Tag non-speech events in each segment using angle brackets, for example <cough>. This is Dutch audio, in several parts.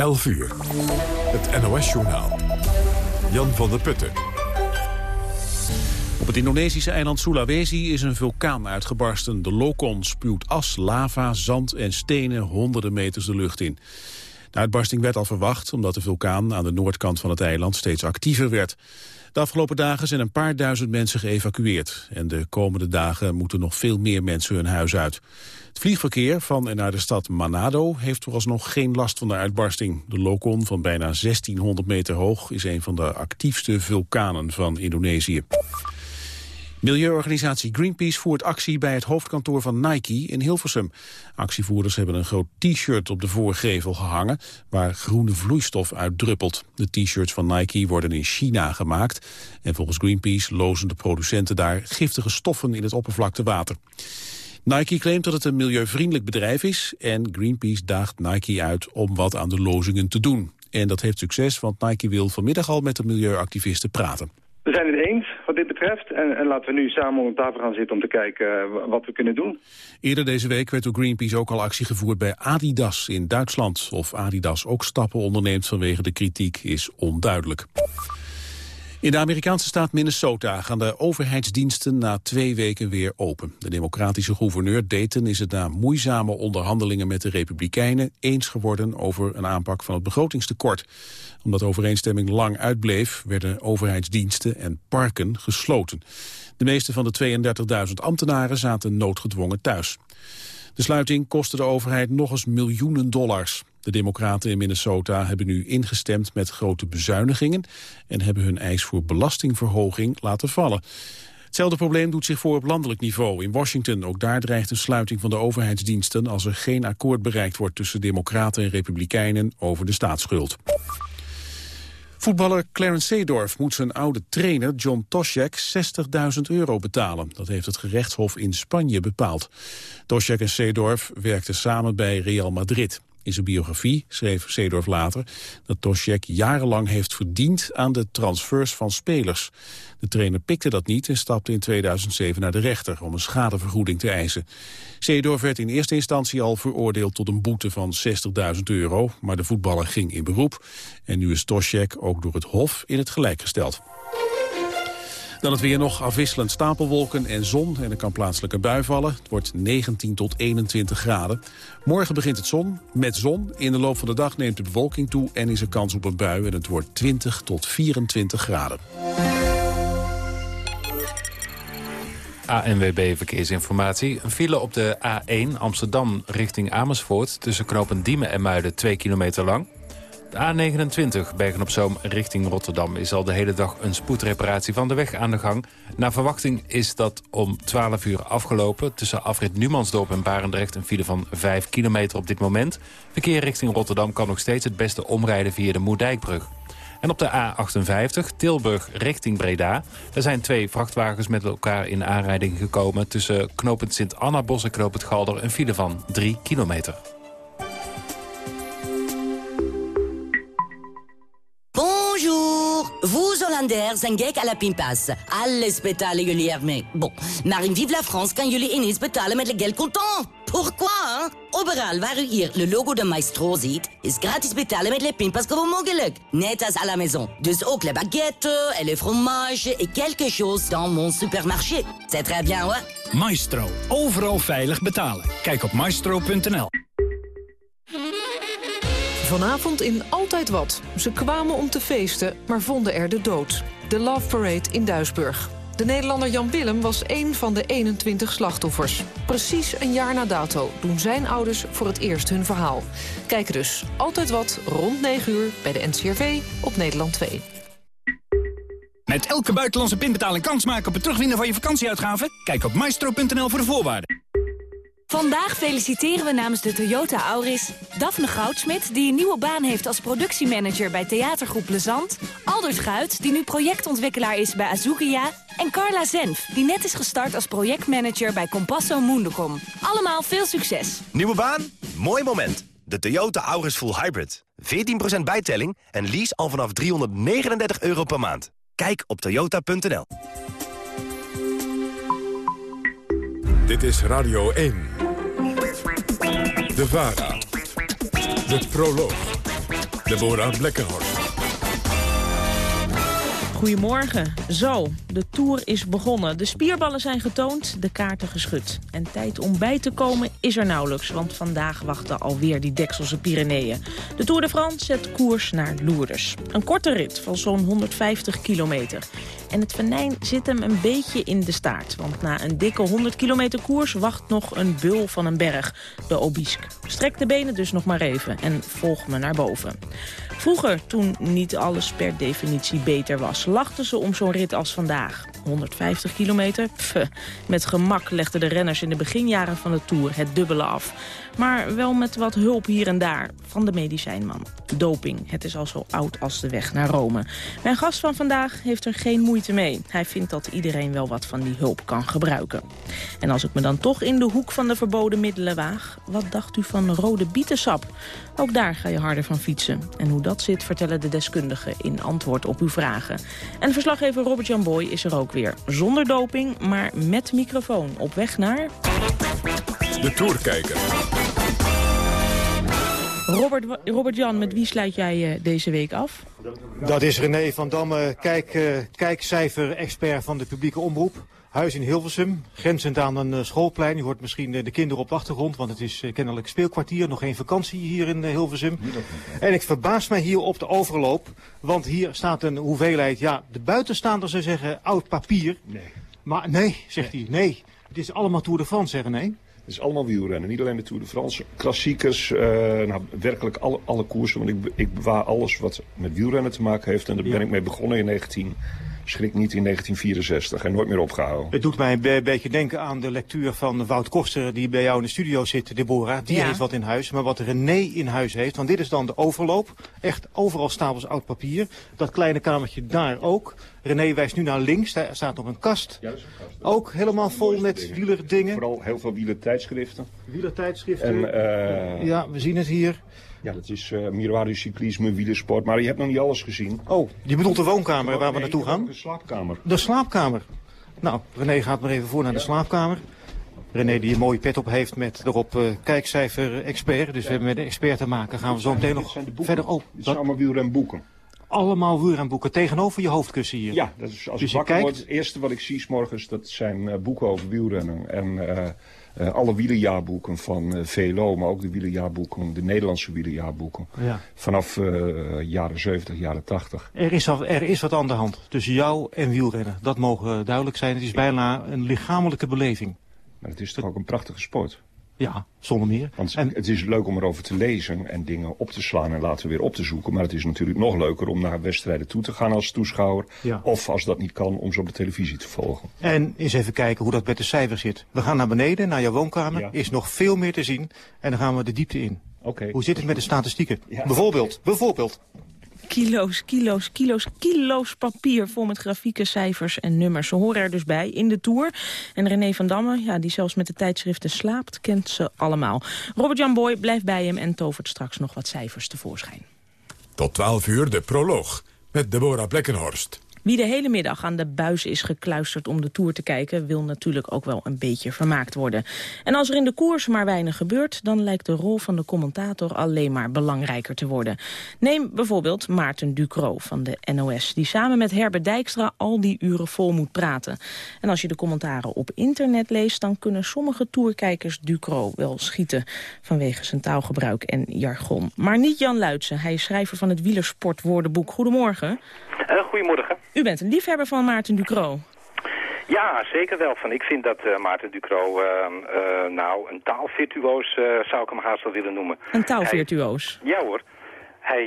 11 uur. Het NOS-journaal. Jan van der Putten. Op het Indonesische eiland Sulawesi is een vulkaan uitgebarsten. De Lokon spuwt as, lava, zand en stenen honderden meters de lucht in. De uitbarsting werd al verwacht omdat de vulkaan aan de noordkant van het eiland steeds actiever werd. De afgelopen dagen zijn een paar duizend mensen geëvacueerd. En de komende dagen moeten nog veel meer mensen hun huis uit. Het vliegverkeer van en naar de stad Manado heeft vooralsnog geen last van de uitbarsting. De Lokon van bijna 1600 meter hoog is een van de actiefste vulkanen van Indonesië. Milieuorganisatie Greenpeace voert actie bij het hoofdkantoor van Nike in Hilversum. Actievoerders hebben een groot t-shirt op de voorgevel gehangen waar groene vloeistof uit druppelt. De t-shirts van Nike worden in China gemaakt en volgens Greenpeace lozen de producenten daar giftige stoffen in het oppervlaktewater. Nike claimt dat het een milieuvriendelijk bedrijf is en Greenpeace daagt Nike uit om wat aan de lozingen te doen. En dat heeft succes, want Nike wil vanmiddag al met de milieuactivisten praten. We zijn het eens wat dit betreft. En, en, laten we nu samen om tafel gaan zitten om te kijken uh, wat we kunnen doen. Eerder deze week werd door Greenpeace ook al actie gevoerd bij Adidas in Duitsland. Of Adidas ook stappen onderneemt vanwege de kritiek is onduidelijk. In de Amerikaanse staat Minnesota gaan de overheidsdiensten na twee weken weer open. De democratische gouverneur Dayton is het na moeizame onderhandelingen met de Republikeinen eens geworden over een aanpak van het begrotingstekort. Omdat overeenstemming lang uitbleef, werden overheidsdiensten en parken gesloten. De meeste van de 32.000 ambtenaren zaten noodgedwongen thuis. De sluiting kostte de overheid nog eens miljoenen dollars. De democraten in Minnesota hebben nu ingestemd met grote bezuinigingen... en hebben hun eis voor belastingverhoging laten vallen. Hetzelfde probleem doet zich voor op landelijk niveau. In Washington, ook daar dreigt een sluiting van de overheidsdiensten... als er geen akkoord bereikt wordt tussen democraten en republikeinen over de staatsschuld. Voetballer Clarence Seedorf moet zijn oude trainer John Toshek 60.000 euro betalen. Dat heeft het gerechtshof in Spanje bepaald. Toshek en Seedorf werkten samen bij Real Madrid. In zijn biografie schreef Seedorf later dat Toshek jarenlang heeft verdiend aan de transfers van spelers. De trainer pikte dat niet en stapte in 2007 naar de rechter om een schadevergoeding te eisen. Seedorf werd in eerste instantie al veroordeeld tot een boete van 60.000 euro, maar de voetballer ging in beroep. En nu is Toshek ook door het Hof in het gelijk gesteld. Dan het weer nog afwisselend stapelwolken en zon en er kan plaatselijke bui vallen. Het wordt 19 tot 21 graden. Morgen begint het zon met zon. In de loop van de dag neemt de bewolking toe en is er kans op een bui. En het wordt 20 tot 24 graden. ANWB Verkeersinformatie. Een file op de A1 Amsterdam richting Amersfoort... tussen knopen Diemen en Muiden 2 kilometer lang. De A29 Bergen-op-Zoom richting Rotterdam is al de hele dag een spoedreparatie van de weg aan de gang. Naar verwachting is dat om 12 uur afgelopen. Tussen afrit Numansdorp en Barendrecht een file van 5 kilometer op dit moment. Verkeer richting Rotterdam kan nog steeds het beste omrijden via de Moerdijkbrug. En op de A58 Tilburg richting Breda. Daar zijn twee vrachtwagens met elkaar in aanrijding gekomen... tussen knooppunt Sint-Anna-Bos en knooppunt Galder een file van 3 kilometer. Vous, Hollanders, zijn gek à la pinpas. Alles betalen jullie ermee. Bon, maar in Vive la France kan jullie ineens betalen met le geld contant. Pourquoi? Overal waar u hier le logo de Maestro ziet, is gratis betalen met le pinpas gewoon mogelijk. Net als à la maison. Dus ook le baguette et le fromage et quelque chose dans mon supermarché. C'est très bien, hoor. Maestro. Overal veilig betalen. Kijk op maestro.nl. Vanavond in Altijd Wat. Ze kwamen om te feesten, maar vonden er de dood. De Love Parade in Duisburg. De Nederlander Jan Willem was één van de 21 slachtoffers. Precies een jaar na dato doen zijn ouders voor het eerst hun verhaal. Kijk dus Altijd Wat rond 9 uur bij de NCRV op Nederland 2. Met elke buitenlandse pinbetaling kans maken op het terugwinnen van je vakantieuitgaven? Kijk op maestro.nl voor de voorwaarden. Vandaag feliciteren we namens de Toyota Auris Daphne Goudsmit... die een nieuwe baan heeft als productiemanager bij theatergroep Lezant... Aldert Guit, die nu projectontwikkelaar is bij Azukia... en Carla Zenf, die net is gestart als projectmanager bij Compasso Mundocom. Allemaal veel succes. Nieuwe baan? Mooi moment. De Toyota Auris Full Hybrid. 14% bijtelling en lease al vanaf 339 euro per maand. Kijk op toyota.nl. Dit is Radio 1. De VARA. De Proloog. Deborah Blekkenhorst. Goedemorgen. Zo, de Tour is begonnen. De spierballen zijn getoond, de kaarten geschud. En tijd om bij te komen is er nauwelijks, want vandaag wachten alweer die Dekselse Pyreneeën. De Tour de France zet koers naar Lourdes. Een korte rit van zo'n 150 kilometer. En het venijn zit hem een beetje in de staart. Want na een dikke 100 kilometer koers wacht nog een bul van een berg, de Obisque. Strek de benen dus nog maar even en volg me naar boven. Vroeger, toen niet alles per definitie beter was, lachten ze om zo'n rit als vandaag. 150 kilometer? Pff, met gemak legden de renners in de beginjaren van de Tour het dubbele af. Maar wel met wat hulp hier en daar van de medicijnman. Doping, het is al zo oud als de weg naar Rome. Mijn gast van vandaag heeft er geen moeite mee. Hij vindt dat iedereen wel wat van die hulp kan gebruiken. En als ik me dan toch in de hoek van de verboden middelen waag... wat dacht u van rode bietensap? Ook daar ga je harder van fietsen. En hoe dat zit vertellen de deskundigen in antwoord op uw vragen. En verslaggever Robert-Jan Boy is er ook weer. Zonder doping, maar met microfoon. Op weg naar... De Tourkijker. Robert, Robert Jan, met wie sluit jij uh, deze week af? Dat is René van Damme, kijk, uh, kijkcijfer-expert van de publieke omroep. Huis in Hilversum, grenzend aan een uh, schoolplein. Je hoort misschien de kinderen op de achtergrond, want het is kennelijk speelkwartier. Nog geen vakantie hier in Hilversum. En ik verbaas mij hier op de overloop, want hier staat een hoeveelheid, ja, de buitenstaanders zou zeggen oud papier. Nee. Maar nee, zegt hij, nee. Het is allemaal Tour de France, zeggen nee. Het is allemaal wielrennen. Niet alleen de Tour de France. Klassiekers, uh, nou, werkelijk alle, alle koersen. Want ik, ik bewaar alles wat met wielrennen te maken heeft. En daar ja. ben ik mee begonnen in 19... Schrik niet in 1964 en nooit meer opgehouden. Het doet mij een beetje denken aan de lectuur van Wout Koster... die bij jou in de studio zit, Deborah. Die ja. heeft wat in huis. Maar wat René in huis heeft, want dit is dan de overloop. Echt overal stapels oud papier. Dat kleine kamertje daar ook. René wijst nu naar links, daar staat nog een kast. Ja, dat is een kast. Ook helemaal vol met wielerdingen. Vooral heel veel wielertijdschriften. Wielertijdschriften. En, uh, ja, we zien het hier. Ja, dat is uh, Miroir cyclisme, wielersport. Maar je hebt nog niet alles gezien. Oh, je bedoelt de woonkamer waar nee, we naartoe gaan? De slaapkamer. De slaapkamer. Nou, René gaat maar even voor naar ja. de slaapkamer. René die een mooie pet op heeft met erop uh, kijkcijfer expert. Dus ja. we hebben met de expert te maken. Gaan we zo meteen nog verder op. Dit zijn allemaal wielrenboeken. Allemaal wielrenboeken tegenover je hoofdkussen hier. Ja, dat is als dus ik wakker kijkt... word, het eerste wat ik zie s morgens, dat zijn uh, boeken over wielrennen. En uh, alle wielerjaarboeken van uh, VLO, maar ook de wielerjaarboeken, de Nederlandse wielerjaarboeken. Ja. Vanaf uh, jaren 70, jaren 80. Er is, al, er is wat aan de hand tussen jou en wielrennen. Dat mogen duidelijk zijn. Het is bijna een lichamelijke beleving. Maar het is toch ook een prachtige sport? Ja, zonder meer. Want en... het is leuk om erover te lezen en dingen op te slaan en later weer op te zoeken. Maar het is natuurlijk nog leuker om naar wedstrijden toe te gaan als toeschouwer. Ja. Of als dat niet kan, om ze op de televisie te volgen. En eens even kijken hoe dat met de cijfers zit. We gaan naar beneden, naar jouw woonkamer. Ja. Is nog veel meer te zien. En dan gaan we de diepte in. Okay. Hoe zit het met de statistieken? Ja. Bijvoorbeeld, bijvoorbeeld. Kilo's, kilo's, kilo's, kilo's papier vol met grafieken, cijfers en nummers. Ze horen er dus bij in de Tour. En René van Damme, ja, die zelfs met de tijdschriften slaapt, kent ze allemaal. Robert-Jan Boy blijft bij hem en tovert straks nog wat cijfers tevoorschijn. Tot 12 uur de proloog met Deborah Blekkenhorst. Wie de hele middag aan de buis is gekluisterd om de Tour te kijken... wil natuurlijk ook wel een beetje vermaakt worden. En als er in de koers maar weinig gebeurt... dan lijkt de rol van de commentator alleen maar belangrijker te worden. Neem bijvoorbeeld Maarten Ducro van de NOS... die samen met Herbert Dijkstra al die uren vol moet praten. En als je de commentaren op internet leest... dan kunnen sommige tourkijkers Ducro wel schieten... vanwege zijn taalgebruik en jargon. Maar niet Jan Luitsen, hij is schrijver van het wielersportwoordenboek. Goedemorgen. Uh, goedemorgen. U bent een liefhebber van Maarten Ducro. Ja, zeker wel. Van. Ik vind dat uh, Maarten Ducro, uh, uh, nou, een taalvirtuoos zou ik hem haast wel willen noemen. Een taalvirtuoos? Hij, ja hoor. Hij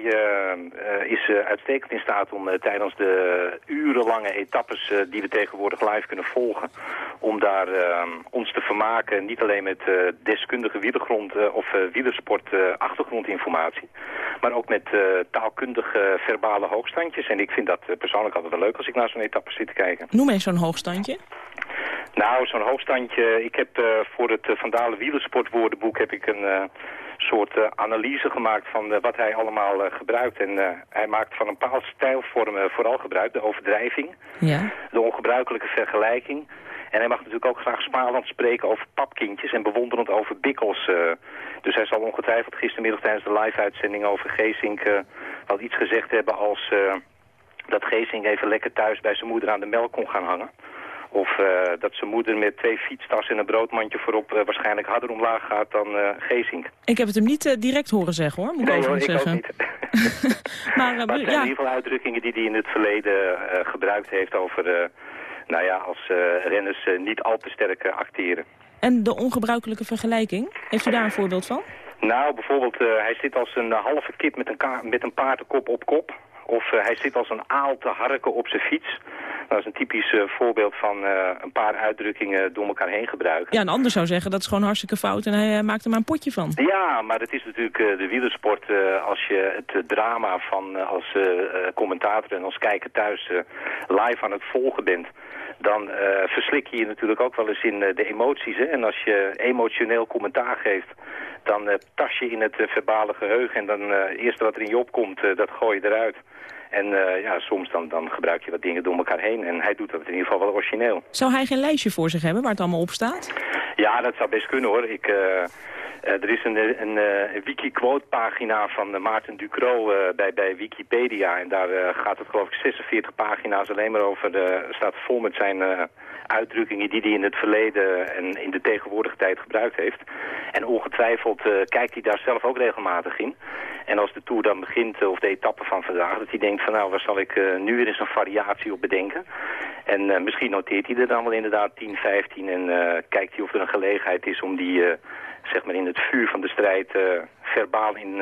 is uitstekend in staat om tijdens de urenlange etappes die we tegenwoordig live kunnen volgen, om daar ons te vermaken, niet alleen met deskundige wielergrond of wielersport achtergrondinformatie, maar ook met taalkundige verbale hoogstandjes. En ik vind dat persoonlijk altijd wel leuk als ik naar zo'n etappe zit te kijken. Noem eens zo'n hoogstandje. Nou, zo'n hoogstandje. Ik heb uh, voor het uh, Vandalen Wielersportwoordenboek heb ik een uh, soort analyse gemaakt van wat hij allemaal gebruikt. En hij maakt van een bepaalde stijlvormen vooral gebruik. De overdrijving, ja. de ongebruikelijke vergelijking. En hij mag natuurlijk ook graag Spaland spreken over papkindjes en bewonderend over bikkels. dus hij zal ongetwijfeld gistermiddag tijdens de live-uitzending over Geesink wel iets gezegd hebben als dat Geesing even lekker thuis bij zijn moeder aan de melk kon gaan hangen. Of uh, dat zijn moeder met twee fietstassen en een broodmandje voorop uh, waarschijnlijk harder omlaag gaat dan uh, Geesink. Ik heb het hem niet direct horen zeggen hoor, moet nee, ik hoor, zeggen. Ook niet. <laughs> <laughs> maar, maar het zijn ja. in ieder geval uitdrukkingen die hij in het verleden gebruikt heeft over, nou ja, als renners niet al te sterk acteren. En de ongebruikelijke vergelijking, heeft u daar een voorbeeld van? Nou, bijvoorbeeld, hij zit als een halve kip met een, met een paardenkop op kop. Of uh, hij zit als een aal te harken op zijn fiets. Dat is een typisch uh, voorbeeld van uh, een paar uitdrukkingen door elkaar heen gebruiken. Ja, een ander zou zeggen dat is gewoon hartstikke fout en hij maakt er maar een potje van. Ja, maar het is natuurlijk de wielersport. als je het drama van als commentator en als kijker thuis live aan het volgen bent dan uh, verslik je je natuurlijk ook wel eens in uh, de emoties. Hè? En als je emotioneel commentaar geeft, dan uh, tas je in het verbale geheugen. En dan het eerste wat er in je opkomt, dat gooi je eruit. En ja, soms dan, dan gebruik je wat dingen door elkaar heen. En hij doet dat in ieder geval wel origineel. Zou hij geen lijstje voor zich hebben waar het allemaal op staat? Ja, dat zou best kunnen hoor. Ik... Uh, er is een, een, een wiki-quote pagina van uh, Maarten Ducro bij, bij Wikipedia. En daar gaat het geloof ik 46 pagina's alleen maar over. staat vol met zijn uitdrukkingen die hij in het verleden en in de tegenwoordige tijd gebruikt heeft. En ongetwijfeld kijkt hij daar zelf ook regelmatig in. En als de Tour dan begint, of de etappe van vandaag, dat hij denkt van nou, waar zal ik nu weer eens een variatie op bedenken. En misschien noteert hij er dan wel inderdaad 10, 15 en kijkt hij of er een gelegenheid is om die zeg maar in het vuur van de strijd verbaal in,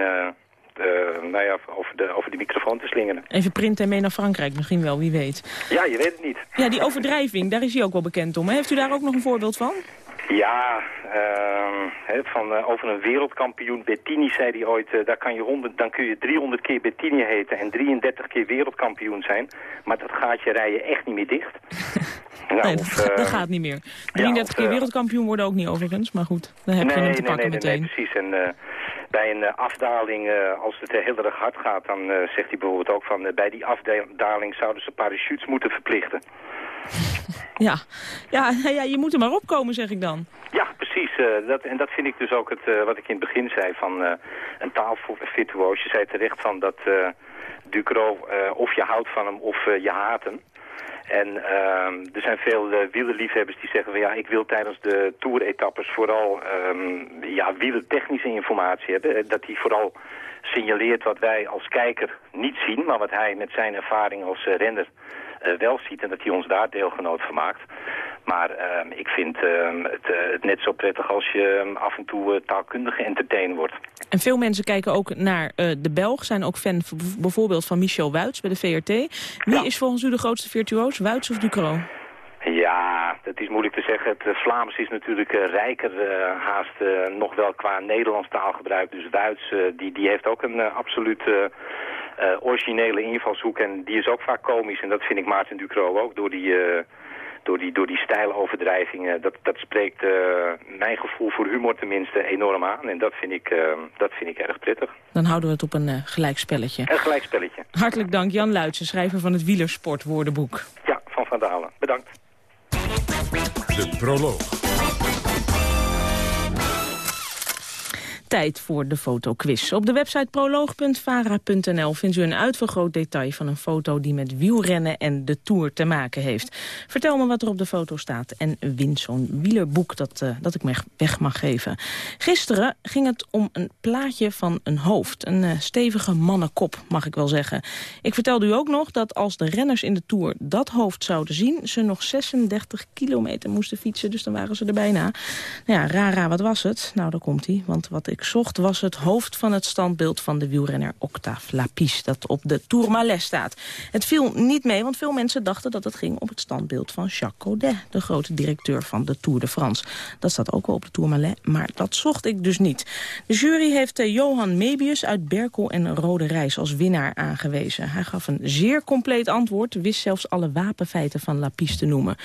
nou ja, over, de, over de microfoon te slingeren. Even printen en mee naar Frankrijk misschien wel, wie weet. Ja, je weet het niet. Ja, die overdrijving, daar is hij ook wel bekend om. Heeft u daar ook nog een voorbeeld van? Ja, uh, van, uh, over een wereldkampioen Bettini zei hij ooit... Uh, daar kan je 100, dan kun je 300 keer Bettini heten en 33 keer wereldkampioen zijn. Maar dat rij je echt niet meer dicht. <laughs> nou, nee, of, dat, <laughs> dat, gaat niet meer. 33 ja, keer wereldkampioen worden ook niet overdrijving, maar goed. Dan heb nee, je hem te nee, pakken nee, meteen. Nee, precies. En bij een afdaling, als het heel erg hard gaat... dan zegt hij bijvoorbeeld ook van... bij die afdaling zouden ze parachutes moeten verplichten. <laughs> Ja. Ja, <laughs> ja, je moet er maar opkomen, zeg ik dan. Ja, precies. Uh, dat, en dat vind ik dus ook het, uh, wat ik in het begin zei van uh, een taalvirtuoos. Je zei terecht van dat Ducro, of je houdt van hem of je haat hem. En uh, er zijn veel uh, wielerliefhebbers die zeggen van ja, ik wil tijdens de toeretappes vooral um, ja, wielertechnische informatie hebben. Dat hij vooral signaleert wat wij als kijker niet zien, maar wat hij met zijn ervaring als uh, renner wel ziet en dat hij ons daar deelgenoot van maakt. Maar uh, ik vind uh, het, het, net zo prettig als je af en toe taalkundig geëntertained wordt. En veel mensen kijken ook naar de Belg, zijn ook fan bijvoorbeeld van Michel Wuits bij de VRT. Wie ja. is volgens u de grootste virtuoos, Wuits of Ducro? Ja, dat is moeilijk te zeggen. Het Vlaams is natuurlijk rijker uh, haast uh, nog wel qua Nederlands taalgebruik. Dus Duits, die, die heeft ook een absoluut originele invalshoek. En die is ook vaak komisch. En dat vind ik Maarten Ducro ook door die... door die, door die stijloverdrijvingen, dat, dat spreekt mijn gevoel voor humor tenminste enorm aan. En dat vind ik, dat vind ik erg prettig. Dan houden we het op een gelijkspelletje. Een gelijkspelletje. Hartelijk dank Jan Luitsen, schrijver van het Wielersportwoordenboek. Ja, van Van Dalen. Bedankt. De proloog. Tijd voor de fotoquiz. Op de website proloog.vara.nl vindt u een uitvergroot detail van een foto die met wielrennen en de Tour te maken heeft. Vertel me wat er op de foto staat en win zo'n wielerboek dat, uh, dat ik me weg mag geven. Gisteren ging het om een plaatje van een hoofd. Een uh, stevige mannenkop, mag ik wel zeggen. Ik vertelde u ook nog dat als de renners in de Tour dat hoofd zouden zien... ze nog 36 kilometer moesten fietsen, dus dan waren ze er bijna. Nou ja, rara, wat was het? Nou, daar komt hij, want wat ik zocht was het hoofd van het standbeeld van de wielrenner Octave Lapis, dat op de Tourmalet staat. Het viel niet mee, want veel mensen dachten dat het ging op het standbeeld van Jacques Caudet, de grote directeur van de Tour de France. Dat staat ook wel op de Tourmalet, maar dat zocht ik dus niet. De jury heeft uh, Johan Mebius uit Berkel en Rode Reis als winnaar aangewezen. Hij gaf een zeer compleet antwoord, wist zelfs alle wapenfeiten van Lapis te noemen.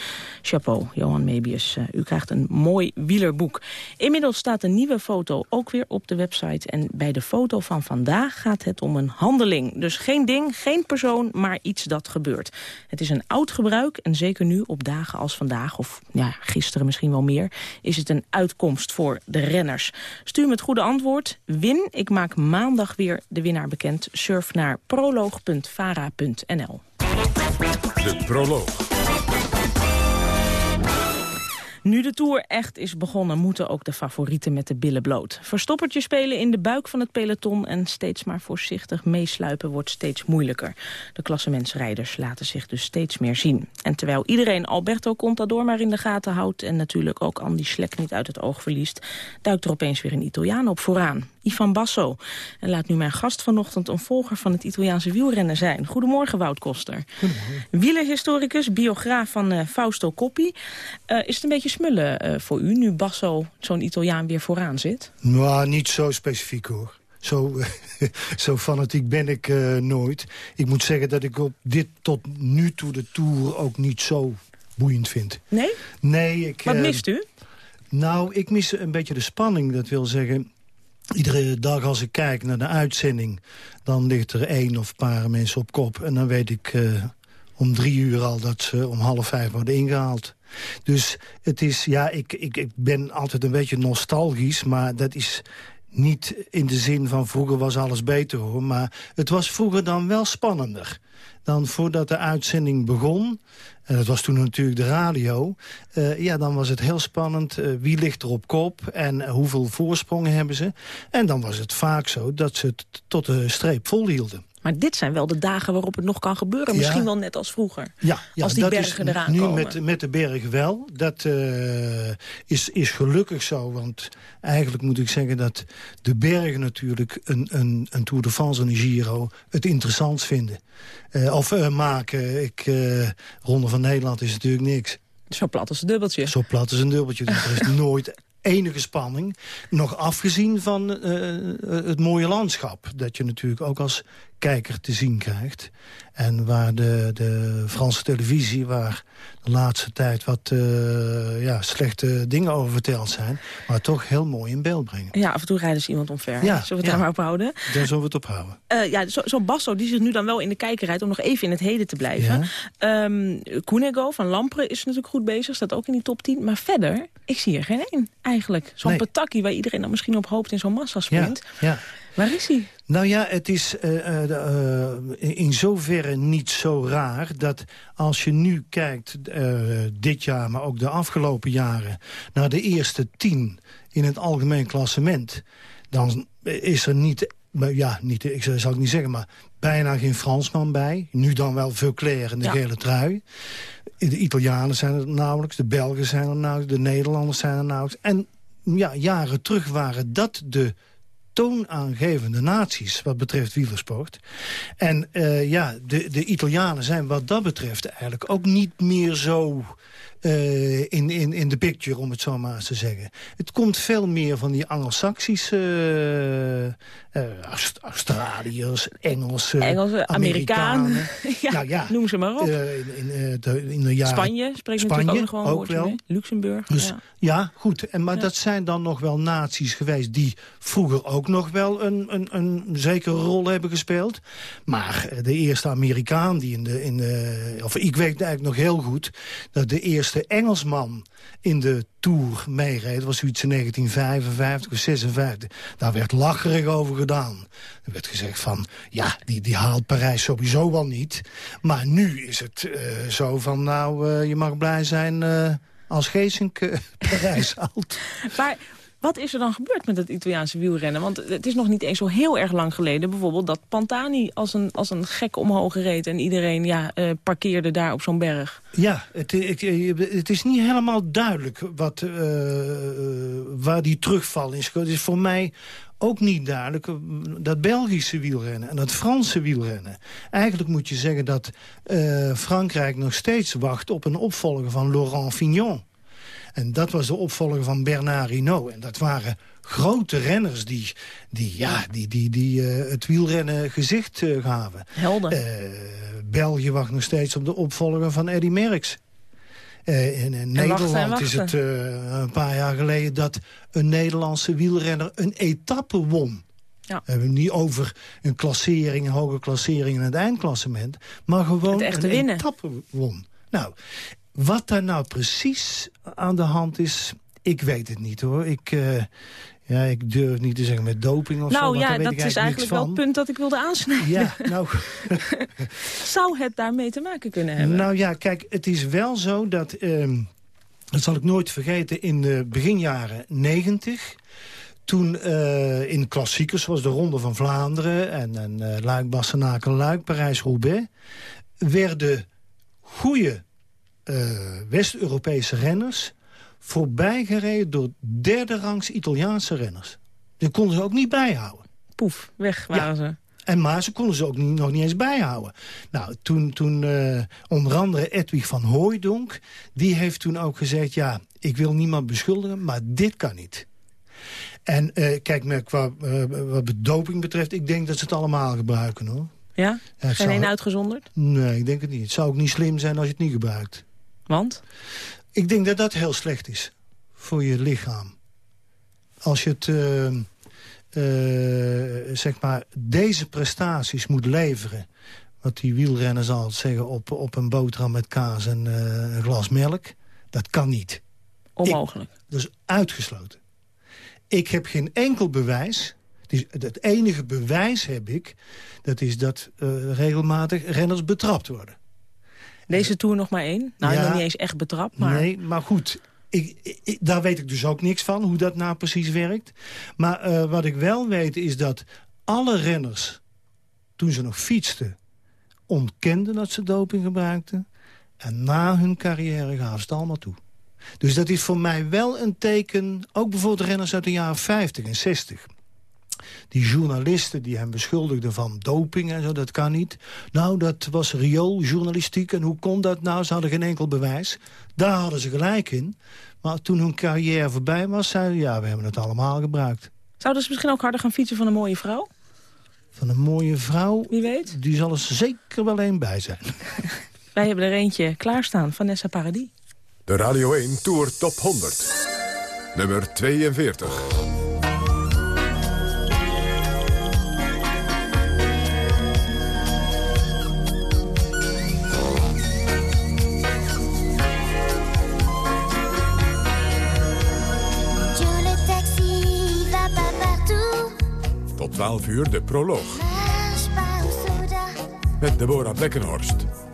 Chapeau, Johan Mebius. Uh, u krijgt een mooi wielerboek. Inmiddels staat een nieuwe foto ook weer op de website. En bij de foto van vandaag gaat het om een handeling. Dus geen ding, geen persoon, maar iets dat gebeurt. Het is een oud gebruik en zeker nu op dagen als vandaag... of ja, gisteren misschien wel meer, is het een uitkomst voor de renners. Stuur me het goede antwoord. Win. Ik maak maandag weer de winnaar bekend. Surf naar proloog.vara.nl. De proloog. Nu de Tour echt is begonnen, moeten ook de favorieten met de billen bloot. Verstoppertje spelen in de buik van het peloton en steeds maar voorzichtig meesluipen wordt steeds moeilijker. De klassementsrijders laten zich dus steeds meer zien. En terwijl iedereen Alberto Contador maar in de gaten houdt en natuurlijk ook Andy Schlek niet uit het oog verliest, duikt er opeens weer een Italiaan op vooraan. Ivan Basso. En laat nu mijn gast vanochtend een volger van het Italiaanse wielrennen zijn. Goedemorgen, Wout Koster. Goedemorgen. Wielerhistoricus, biograaf van uh, Fausto Coppi. Uh, is het een beetje smullen uh, voor u, nu Basso, zo'n Italiaan, weer vooraan zit? Nou, niet zo specifiek hoor. Zo, <laughs> zo fanatiek ben ik nooit. Ik moet zeggen dat ik op dit tot nu toe de Tour ook niet zo boeiend vind. Nee? Nee. Ik, Wat mist u? Nou, ik mis een beetje de spanning. Dat wil zeggen, Iedere dag als ik kijk naar de uitzending... dan ligt er één of een paar mensen op kop. En dan weet ik uh, om drie uur al dat ze om half vijf worden ingehaald. Dus het is, ja, ik, ik, ik ben altijd een beetje nostalgisch... maar dat is niet in de zin van vroeger was alles beter hoor. Maar het was vroeger dan wel spannender. Dan voordat de uitzending begon, en dat was toen natuurlijk de radio... Uh, ja, dan was het heel spannend. Uh, wie ligt er op kop en hoeveel voorsprongen hebben ze? En dan was het vaak zo dat ze het tot de streep volhielden. Maar dit zijn wel de dagen waarop het nog kan gebeuren. Misschien wel net als vroeger. Ja, ja als die dat bergen is eraan nu komen. Met, met de berg wel. Dat uh, is, is gelukkig zo. Want eigenlijk moet ik zeggen dat de bergen natuurlijk... een, een, een Tour de France en een Giro het interessant vinden. Uh, of uh, maken. Ik, Ronde van Nederland is natuurlijk niks. Zo plat als een dubbeltje. Zo plat als een dubbeltje. Dus er is <laughs> nooit enige spanning. Nog afgezien van uh, het mooie landschap. Dat je natuurlijk ook als kijker te zien krijgt. En waar de, de Franse televisie, waar de laatste tijd wat uh, ja, slechte dingen over verteld zijn... maar toch heel mooi in beeld brengen. Ja, af en toe rijden ze iemand omver. Ja, zullen we het ja. daar maar op houden? Daar zullen we het op houden. Uh, ja, zo'n zo Basso die zich nu dan wel in de kijker rijdt... om nog even in het heden te blijven. Ja. Um, Cunego van Lampre is natuurlijk goed bezig, staat ook in die top 10. Maar verder, ik zie er geen één eigenlijk. Zo'n nee. Pataki waar iedereen dan misschien op hoopt in zo'n massasprint. Ja, ja. Waar is hij? Nou ja, het is uh, uh, in zoverre niet zo raar... dat als je nu kijkt, uh, dit jaar, maar ook de afgelopen jaren... naar de eerste tien in het algemeen klassement... dan is er niet, ja, niet, ik zal het niet zeggen... maar bijna geen Fransman bij. Nu dan wel Veuclair in de ja. gele trui. De Italianen zijn er nauwelijks, de Belgen zijn er nauwelijks... de Nederlanders zijn er nauwelijks. En ja, jaren terug waren dat de toonaangevende naties wat betreft wielersport. En uh, ja, de, de Italianen zijn wat dat betreft eigenlijk ook niet meer zo... Uh, in, in, in de picture, om het zo maar eens te zeggen. Het komt veel meer van die Anglo-Saxische... Uh, Aust Australiërs, Engelsen, Engelse, Amerikanen. <laughs> ja, nou, ja, noem ze maar op. in, in, de, in de jaren, Spanje spreekt Spanje, natuurlijk ook nog wel ook wel. Mee. Luxemburg. Dus, ja. ja. goed. En, maar ja. dat zijn dan nog wel naties geweest... die vroeger ook nog wel een, een, een zekere rol hebben gespeeld. Maar de eerste Amerikaan die in de... In de of ik weet eigenlijk nog heel goed... dat de eerste Engelsman in de Tour meereed. Was zoiets in 1955 of 56. Daar werd lacherig over gedaan. Er werd gezegd van, ja, die, die haalt Parijs sowieso wel niet. Maar nu is het uh, zo van, nou, uh, je mag blij zijn... Uh, als Geesink <laughs> Parijs haalt. maar wat is er dan gebeurd met het Italiaanse wielrennen? Want het is nog niet eens zo heel erg lang geleden... bijvoorbeeld dat Pantani als een, als een gek omhoog reed... en iedereen ja, uh, parkeerde daar op zo'n berg. Ja, het, het, is niet helemaal duidelijk wat, uh, waar die terugval is. Het is voor mij ook niet duidelijk dat Belgische wielrennen en dat Franse wielrennen. Eigenlijk moet je zeggen dat Frankrijk nog steeds wacht op een opvolger van Laurent Fignon. En dat was de opvolger van Bernard Hinault. En dat waren grote renners die, die, ja, die, die, die uh, het wielrennen gezicht uh, gaven. Helden. Uh, België wacht nog steeds op de opvolger van Eddy Merckx. Uh, in, in Nederland is het een paar jaar geleden... dat een Nederlandse wielrenner een etappe won. Ja. We hebben het niet over een klassering, een hoge klassering in het eindklassement. Maar gewoon een winnen. etappe won. Nou, wat daar nou precies aan de hand is, ik weet het niet hoor. Ik, uh, ja, ik durf niet te zeggen met doping of nou, zo. Nou ja, dat is eigenlijk wel het punt dat ik wilde aansnijden. Ja, <laughs> nou... <laughs> Zou het daarmee te maken kunnen hebben? Nou ja, kijk, het is wel zo dat... Uh, dat zal ik nooit vergeten, in de beginjaren 90 toen uh, in klassiekers zoals de Ronde van Vlaanderen... en, en uh, Luik, Bassenaken, Luik, Parijs-Roubaix... werden goede West-Europese renners voorbijgereden door derde rangs Italiaanse renners. Die konden ze ook niet bijhouden. Poef, weg waren ze. En maar ze konden ze ook niet, nog niet eens bijhouden. Nou, toen, toen uh, onder andere Edwig van Hooijdonk... die heeft toen ook gezegd... ja, ik wil niemand beschuldigen, maar dit kan niet. En uh, kijk, me, qua, uh, wat doping betreft... ik denk dat ze het allemaal gebruiken, hoor. Ja? ja Geen één uitgezonderd? Nee, ik denk het niet. Het zou ook niet slim zijn als je het niet gebruikt. Want? Ik denk dat dat heel slecht is voor je lichaam. Als je het, uh, uh, zeg maar, deze prestaties moet leveren... wat die wielrenners altijd zeggen op, op een boterham met kaas en uh, een glas melk... dat kan niet. Onmogelijk. Ik, is uitgesloten. Ik heb geen enkel bewijs... Het enige bewijs heb ik, dat is dat regelmatig renners betrapt worden. Deze Tour nog maar één? Nou, ja, nog niet eens echt betrapt, maar... Nee, maar goed, ik, ik, daar weet ik dus ook niks van, hoe dat nou precies werkt. Maar uh, wat ik wel weet is dat alle renners, toen ze nog fietsten... ontkenden dat ze doping gebruikten. En na hun carrière gaven ze het allemaal toe. Dus dat is voor mij wel een teken... ook bijvoorbeeld renners uit de jaren 50 en 60 die journalisten die hem beschuldigden van doping en zo, dat kan niet. Nou, dat was riooljournalistiek en hoe kon dat nou? Ze hadden geen enkel bewijs. Daar hadden ze gelijk in. Maar toen hun carrière voorbij was, zeiden ja, we hebben het allemaal gebruikt. Zouden ze misschien ook harder gaan fietsen van een mooie vrouw? Van een mooie vrouw? Wie weet. Die zal er zeker wel een bij zijn. <laughs> Wij hebben er eentje klaarstaan, Vanessa Paradis. De Radio 1 Tour Top 100. Nummer 42. 12 uur de proloog. Met Deborah Blekkenhorst.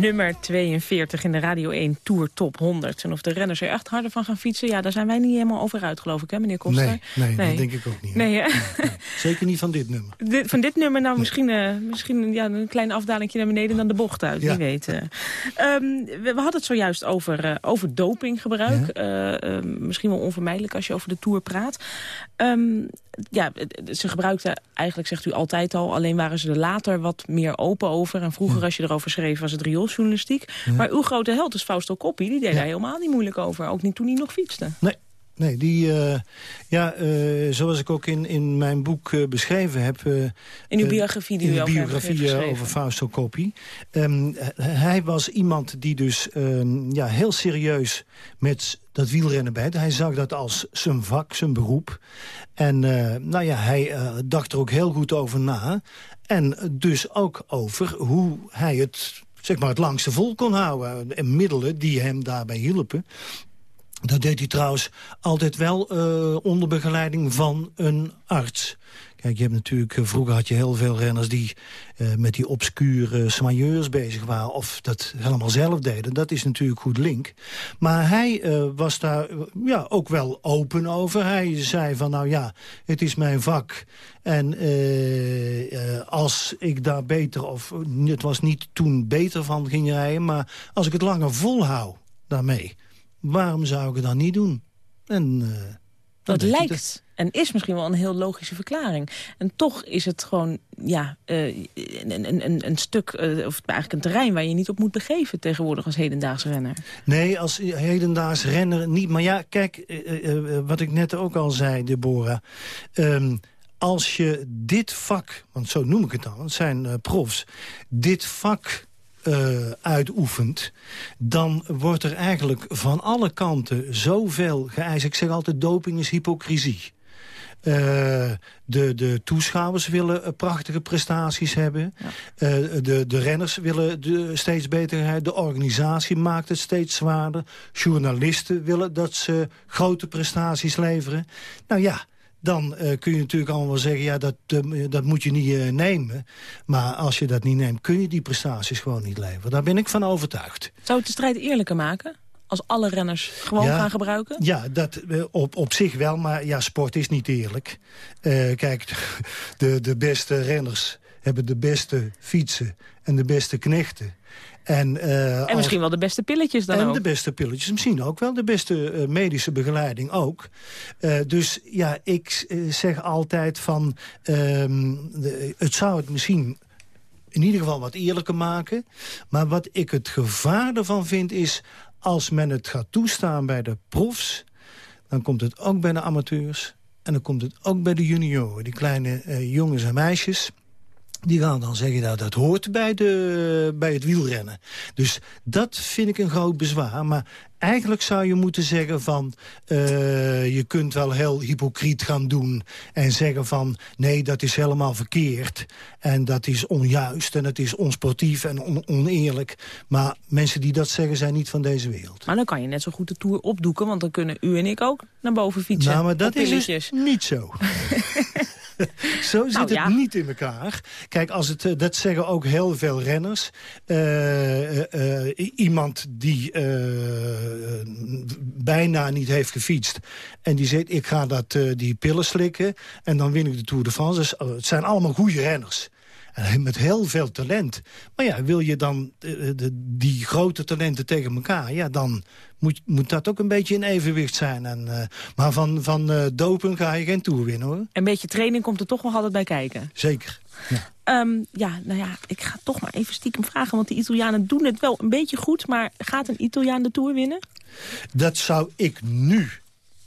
Nummer 42 in de Radio 1 Tour Top 100. En of de renners er echt harder van gaan fietsen... ja, daar zijn wij niet helemaal over uit, geloof ik, hè, meneer Koster? Nee, nee, nee. dat denk ik ook niet. Nee, nee, <laughs> Zeker niet van dit nummer. Dit, van dit nummer, nou, misschien, uh, misschien ja, een klein afdalingje naar beneden... dan de bocht uit, wie weet. Uh. Um, we, we, hadden het zojuist over, uh, over dopinggebruik. Ja. misschien wel onvermijdelijk als je over de Tour praat. Um, ja, ze gebruikten eigenlijk, zegt u, altijd al. Alleen waren ze er later wat meer open over. En vroeger, als je erover schreef, was het riooljournalistiek. Ja. Maar uw grote held is Fausto Coppi. Die deed daar helemaal niet moeilijk over. Ook niet toen hij nog fietste. Nee. Nee, die, uh, ja, uh, zoals ik ook in, in mijn boek uh, beschreven heb... in uw biografie die in u de biografie over Fausto Coppi. Um, hij was iemand die dus um, ja, heel serieus met dat wielrennen bij. Hij zag dat als zijn vak, zijn beroep. En nou ja, hij dacht er ook heel goed over na. En dus ook over hoe hij het zeg maar, het langste vol kon houden. En middelen die hem daarbij hielpen. Dat deed hij trouwens altijd wel uh, onder begeleiding van een arts. Kijk, je hebt natuurlijk, vroeger had je heel veel renners die uh, met die obscure soigneurs bezig waren. Of dat helemaal zelf deden. Dat is natuurlijk goed link. Maar hij uh, was daar ja, ook wel open over. Hij zei van, nou ja, het is mijn vak. En uh, als ik daar beter, of het was niet toen beter van ging rijden... maar als ik het langer volhoud daarmee, waarom zou ik het dan niet doen? En, dat lijkt en is misschien wel een heel logische verklaring. En toch is het gewoon ja, uh, een, een, een stuk, uh, of eigenlijk een terrein... waar je niet op moet begeven tegenwoordig als hedendaags renner. Nee, als hedendaags renner niet. Maar ja, kijk, uh, wat ik net ook al zei, Deborah... Um, als je dit vak, want zo noem ik het dan, het zijn profs... dit vak uitoefent... dan wordt er eigenlijk van alle kanten zoveel geëist. Ik zeg altijd, doping is hypocrisie. Uh, de, de toeschouwers willen uh, prachtige prestaties hebben. Ja. Uh, de, de renners willen de, steeds beter. De organisatie maakt het steeds zwaarder. Journalisten willen dat ze grote prestaties leveren. Nou ja, dan uh, kun je natuurlijk allemaal wel zeggen... ja, dat, uh, dat moet je niet uh, nemen. Maar als je dat niet neemt, kun je die prestaties gewoon niet leveren. Daar ben ik van overtuigd. Zou het de strijd eerlijker maken? Als alle renners gewoon ja, gaan gebruiken? Ja, dat, op, op zich wel, maar ja, sport is niet eerlijk. kijk, <laughs> de, de beste renners hebben de beste fietsen en de beste knechten. En, uh, en misschien wel de beste pilletjes dan en ook. de beste pilletjes, misschien ook wel. De beste uh, medische begeleiding ook. Uh, dus ja, ik zeg altijd van... De, het zou het misschien in ieder geval wat eerlijker maken. Maar wat ik het gevaar ervan vind is... als men het gaat toestaan bij de profs... dan komt het ook bij de amateurs... en dan komt het ook bij de junioren. Die kleine jongens en meisjes... Die gaan dan zeggen dat dat hoort bij, de, bij het wielrennen. Dus dat vind ik een groot bezwaar. Maar eigenlijk zou je moeten zeggen van... Uh, je kunt wel heel hypocriet gaan doen en zeggen van... nee, dat is helemaal verkeerd en dat is onjuist... en het is onsportief en on oneerlijk. Maar mensen die dat zeggen zijn niet van deze wereld. Maar dan kan je net zo goed de Tour opdoeken... want dan kunnen u en ik ook naar boven fietsen. Nou, maar dat is dus niet zo. <laughs> Zo zit nou, ja. het niet in elkaar. Kijk, als het, dat zeggen ook heel veel renners. Uh, uh, uh, iemand die bijna niet heeft gefietst... en die zegt, ik ga dat, die pillen slikken... en dan win ik de Tour de France. Dus, het zijn allemaal goede renners. En met heel veel talent. Maar ja, wil je dan de, de, die grote talenten tegen elkaar... ja, dan moet, moet dat ook een beetje in evenwicht zijn. En, uh, maar van, van uh, dopen ga je geen toer winnen, hoor. Een beetje training komt er toch nog altijd bij kijken. Zeker, ja. Um, ja, nou ja, ik ga toch maar even stiekem vragen... want de Italianen doen het wel een beetje goed... maar gaat een Italiaan de Tour winnen? Dat zou ik nu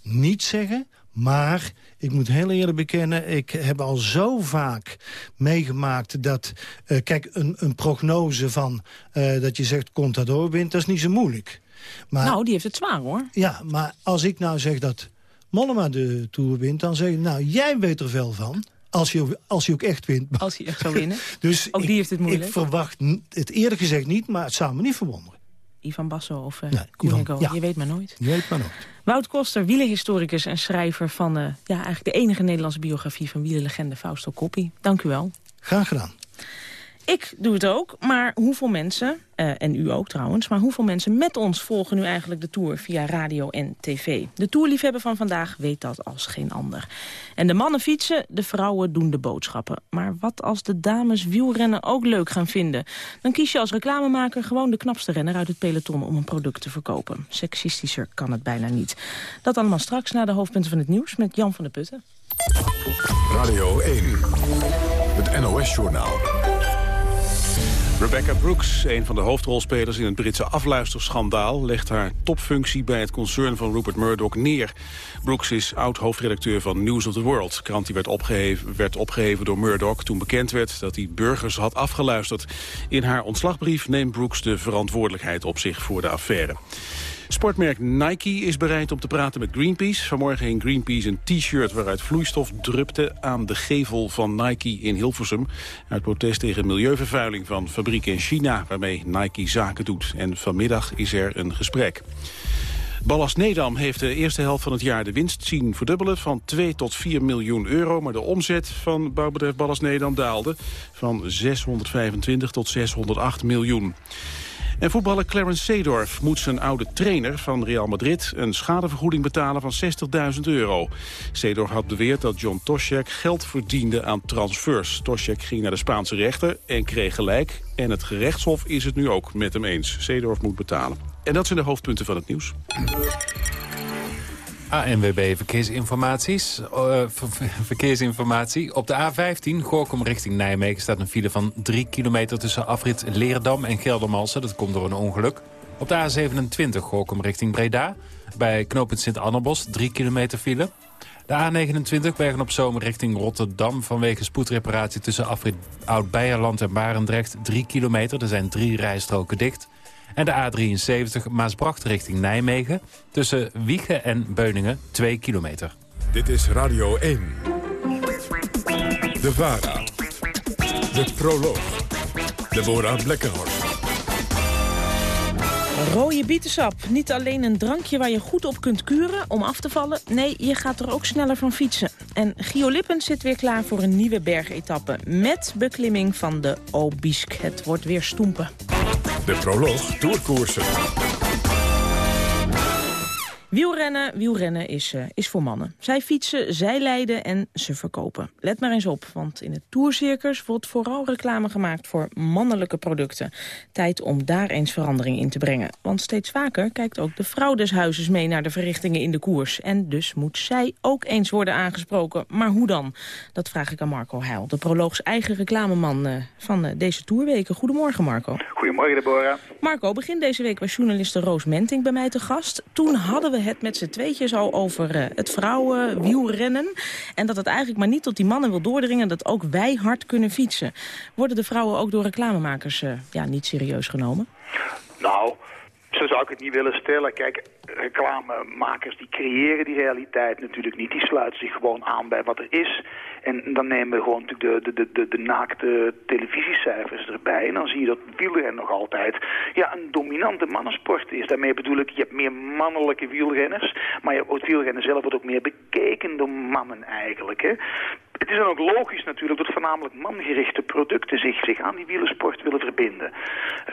niet zeggen... Maar ik moet heel eerlijk bekennen, ik heb al zo vaak meegemaakt dat... Uh, kijk, een, een prognose van uh, dat je zegt Contador wint, dat is niet zo moeilijk. Maar, nou, die heeft het zwaar, hoor. Ja, maar als ik nou zeg dat Mollema de Tour wint... dan zeg ik, nou, jij weet er veel van. Als je, als je ook echt wint. Als hij echt zou winnen. <laughs> dus ook ik, die heeft het moeilijk. Ik verwacht het eerlijk gezegd niet, maar het zou me niet verwonderen. Ivan Basso of uh, nee, Ivan, ja. je weet maar nooit. Je weet maar nooit. Wout Koster, wielerhistoricus en schrijver van uh, ja, eigenlijk de enige Nederlandse biografie van wielerlegende Fausto Coppi. Dank u wel. Graag gedaan. Ik doe het ook, maar hoeveel mensen, uh, en u ook trouwens... maar hoeveel mensen met ons volgen nu eigenlijk de Tour via radio en tv? De Tourliefhebber van vandaag weet dat als geen ander. En de mannen fietsen, de vrouwen doen de boodschappen. Maar wat als de dames wielrennen ook leuk gaan vinden? Dan kies je als reclamemaker gewoon de knapste renner uit het peloton... om een product te verkopen. Sexistischer kan het bijna niet. Dat allemaal straks na de hoofdpunten van het nieuws met Jan van der Putten. Radio 1, het NOS-journaal. Rebecca Brooks, een van de hoofdrolspelers in het Britse afluisterschandaal... legt haar topfunctie bij het concern van Rupert Murdoch neer. Brooks is oud-hoofdredacteur van News of the World. krant die werd opgeheven, werd opgeheven door Murdoch toen bekend werd... dat hij burgers had afgeluisterd. In haar ontslagbrief neemt Brooks de verantwoordelijkheid op zich voor de affaire. Sportmerk Nike is bereid om te praten met Greenpeace. Vanmorgen hing Greenpeace een t-shirt waaruit vloeistof drupte aan de gevel van Nike in Hilversum. Uit protest tegen milieuvervuiling van fabrieken in China waarmee Nike zaken doet. En vanmiddag is er een gesprek. Ballast Nedam heeft de eerste helft van het jaar de winst zien verdubbelen van 2 tot 4 miljoen euro. Maar de omzet van bouwbedrijf Ballast Nedam daalde van 625 tot 608 miljoen. En voetballer Clarence Seedorf moet zijn oude trainer van Real Madrid... een schadevergoeding betalen van 60.000 euro. Seedorf had beweerd dat John Toshek geld verdiende aan transfers. Toshek ging naar de Spaanse rechter en kreeg gelijk. En het gerechtshof is het nu ook met hem eens. Seedorf moet betalen. En dat zijn de hoofdpunten van het nieuws. ANWB Verkeersinformaties. Uh, verkeersinformatie. Op de A15, Gorkum richting Nijmegen, staat een file van 3 kilometer tussen afrit Leerdam en Geldermalsen. Dat komt door een ongeluk. Op de A27, Gorkum richting Breda. Bij knooppunt Sint-Annabos, 3 kilometer file. De A29, Bergen op Zomer richting Rotterdam... vanwege spoedreparatie tussen afrit Oud-Beierland en Barendrecht, 3 kilometer. Er zijn drie rijstroken dicht. En de A73 Maasbracht richting Nijmegen. Tussen Wiegen en Beuningen 2 kilometer. Dit is Radio 1. De VARA. De Proloog. Deborah Blekkenhorst. Rode bietensap. Niet alleen een drankje waar je goed op kunt kuren om af te vallen. Nee, je gaat er ook sneller van fietsen. En Gio Lippens zit weer klaar voor een nieuwe bergetappe. Met beklimming van de Obisk. Het wordt weer stoempen. De proloog Tourkoersen. Wielrennen, wielrennen is, uh, is voor mannen. Zij fietsen, zij leiden en ze verkopen. Let maar eens op, want in het tourcircus wordt vooral reclame gemaakt voor mannelijke producten. Tijd om daar eens verandering in te brengen. Want steeds vaker kijkt ook de vrouw des huizes mee naar de verrichtingen in de koers. En dus moet zij ook eens worden aangesproken. Maar hoe dan? Dat vraag ik aan Marco Heil, de proloogs eigen reclameman uh, van uh, deze tourweken. Goedemorgen Marco. Goedemorgen Deborah. Marco, begin deze week was journaliste Roos Menting bij mij te gast. Toen hadden we het met z'n tweetjes al over uh, het vrouwenwielrennen. En dat het eigenlijk maar niet tot die mannen wil doordringen... dat ook wij hard kunnen fietsen. Worden de vrouwen ook door reclamemakers uh, ja, niet serieus genomen? Nou, zo zou ik het niet willen stellen. Kijk, reclamemakers die creëren die realiteit natuurlijk niet. Die sluiten zich gewoon aan bij wat er is. En dan nemen we gewoon natuurlijk de, de, de, de, naakte televisiecijfers erbij. En dan zie je dat wielrennen nog altijd ja, een dominante mannensport is. Daarmee bedoel ik, je hebt meer mannelijke wielrenners. Maar je, het wielrennen zelf wordt ook meer bekeken door mannen eigenlijk. Hè. Het is dan ook logisch natuurlijk dat voornamelijk mangerichte producten zich, zich aan die wielersport willen verbinden.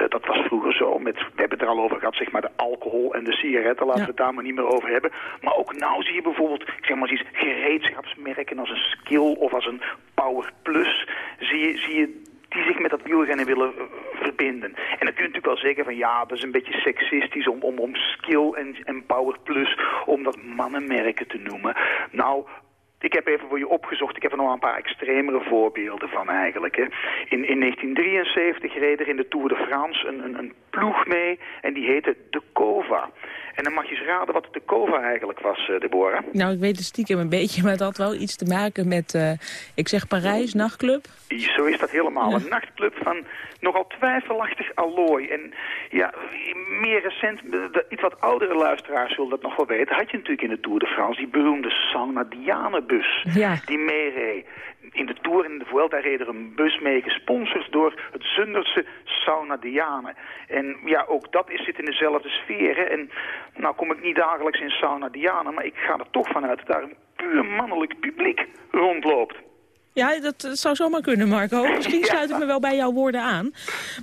Uh, dat was vroeger zo. Met, we hebben het er al over gehad, zeg maar de alcohol en de sigaretten. Laten we het daar maar niet meer over hebben. Maar ook nou zie je bijvoorbeeld, ik zeg maar eens, gereedschapsmerken als een skill of als een Power Plus. Zie je, zie je die zich met dat wielrennen willen uh, verbinden. En dan kun je natuurlijk wel zeggen van ja, dat is een beetje seksistisch om, om, om skill en, en power plus, om dat mannenmerken te noemen. Nou, ik heb even voor je opgezocht, ik heb er nog een paar extremere voorbeelden van eigenlijk. Hè. In, in 1973 reed er in de Tour de France een, een, een ploeg mee en die heette De Cova. En dan mag je eens raden wat de Cova eigenlijk was, uh, Deborah. Nou, ik weet het stiekem een beetje, maar dat had wel iets te maken met, uh, ik zeg Parijs, nachtclub. Zo is dat helemaal. Een nachtclub van nogal twijfelachtig allooi. En ja, meer recent, de, iets wat oudere luisteraars zullen dat nog wel weten... had je natuurlijk in de Tour de France die beroemde Sauna Diane-bus. Ja. Die meereed. In de Tour en in de Vuelta er een bus mee, gesponsord door het Zunderse Sauna Diane. En ja, ook dat is, zit in dezelfde sfeer. En nou kom ik niet dagelijks in Sauna Diane, maar ik ga er toch vanuit dat daar een puur mannelijk publiek rondloopt. Ja, dat, dat zou zomaar kunnen, Marco. <laughs> Misschien sluit ik me wel bij jouw woorden aan.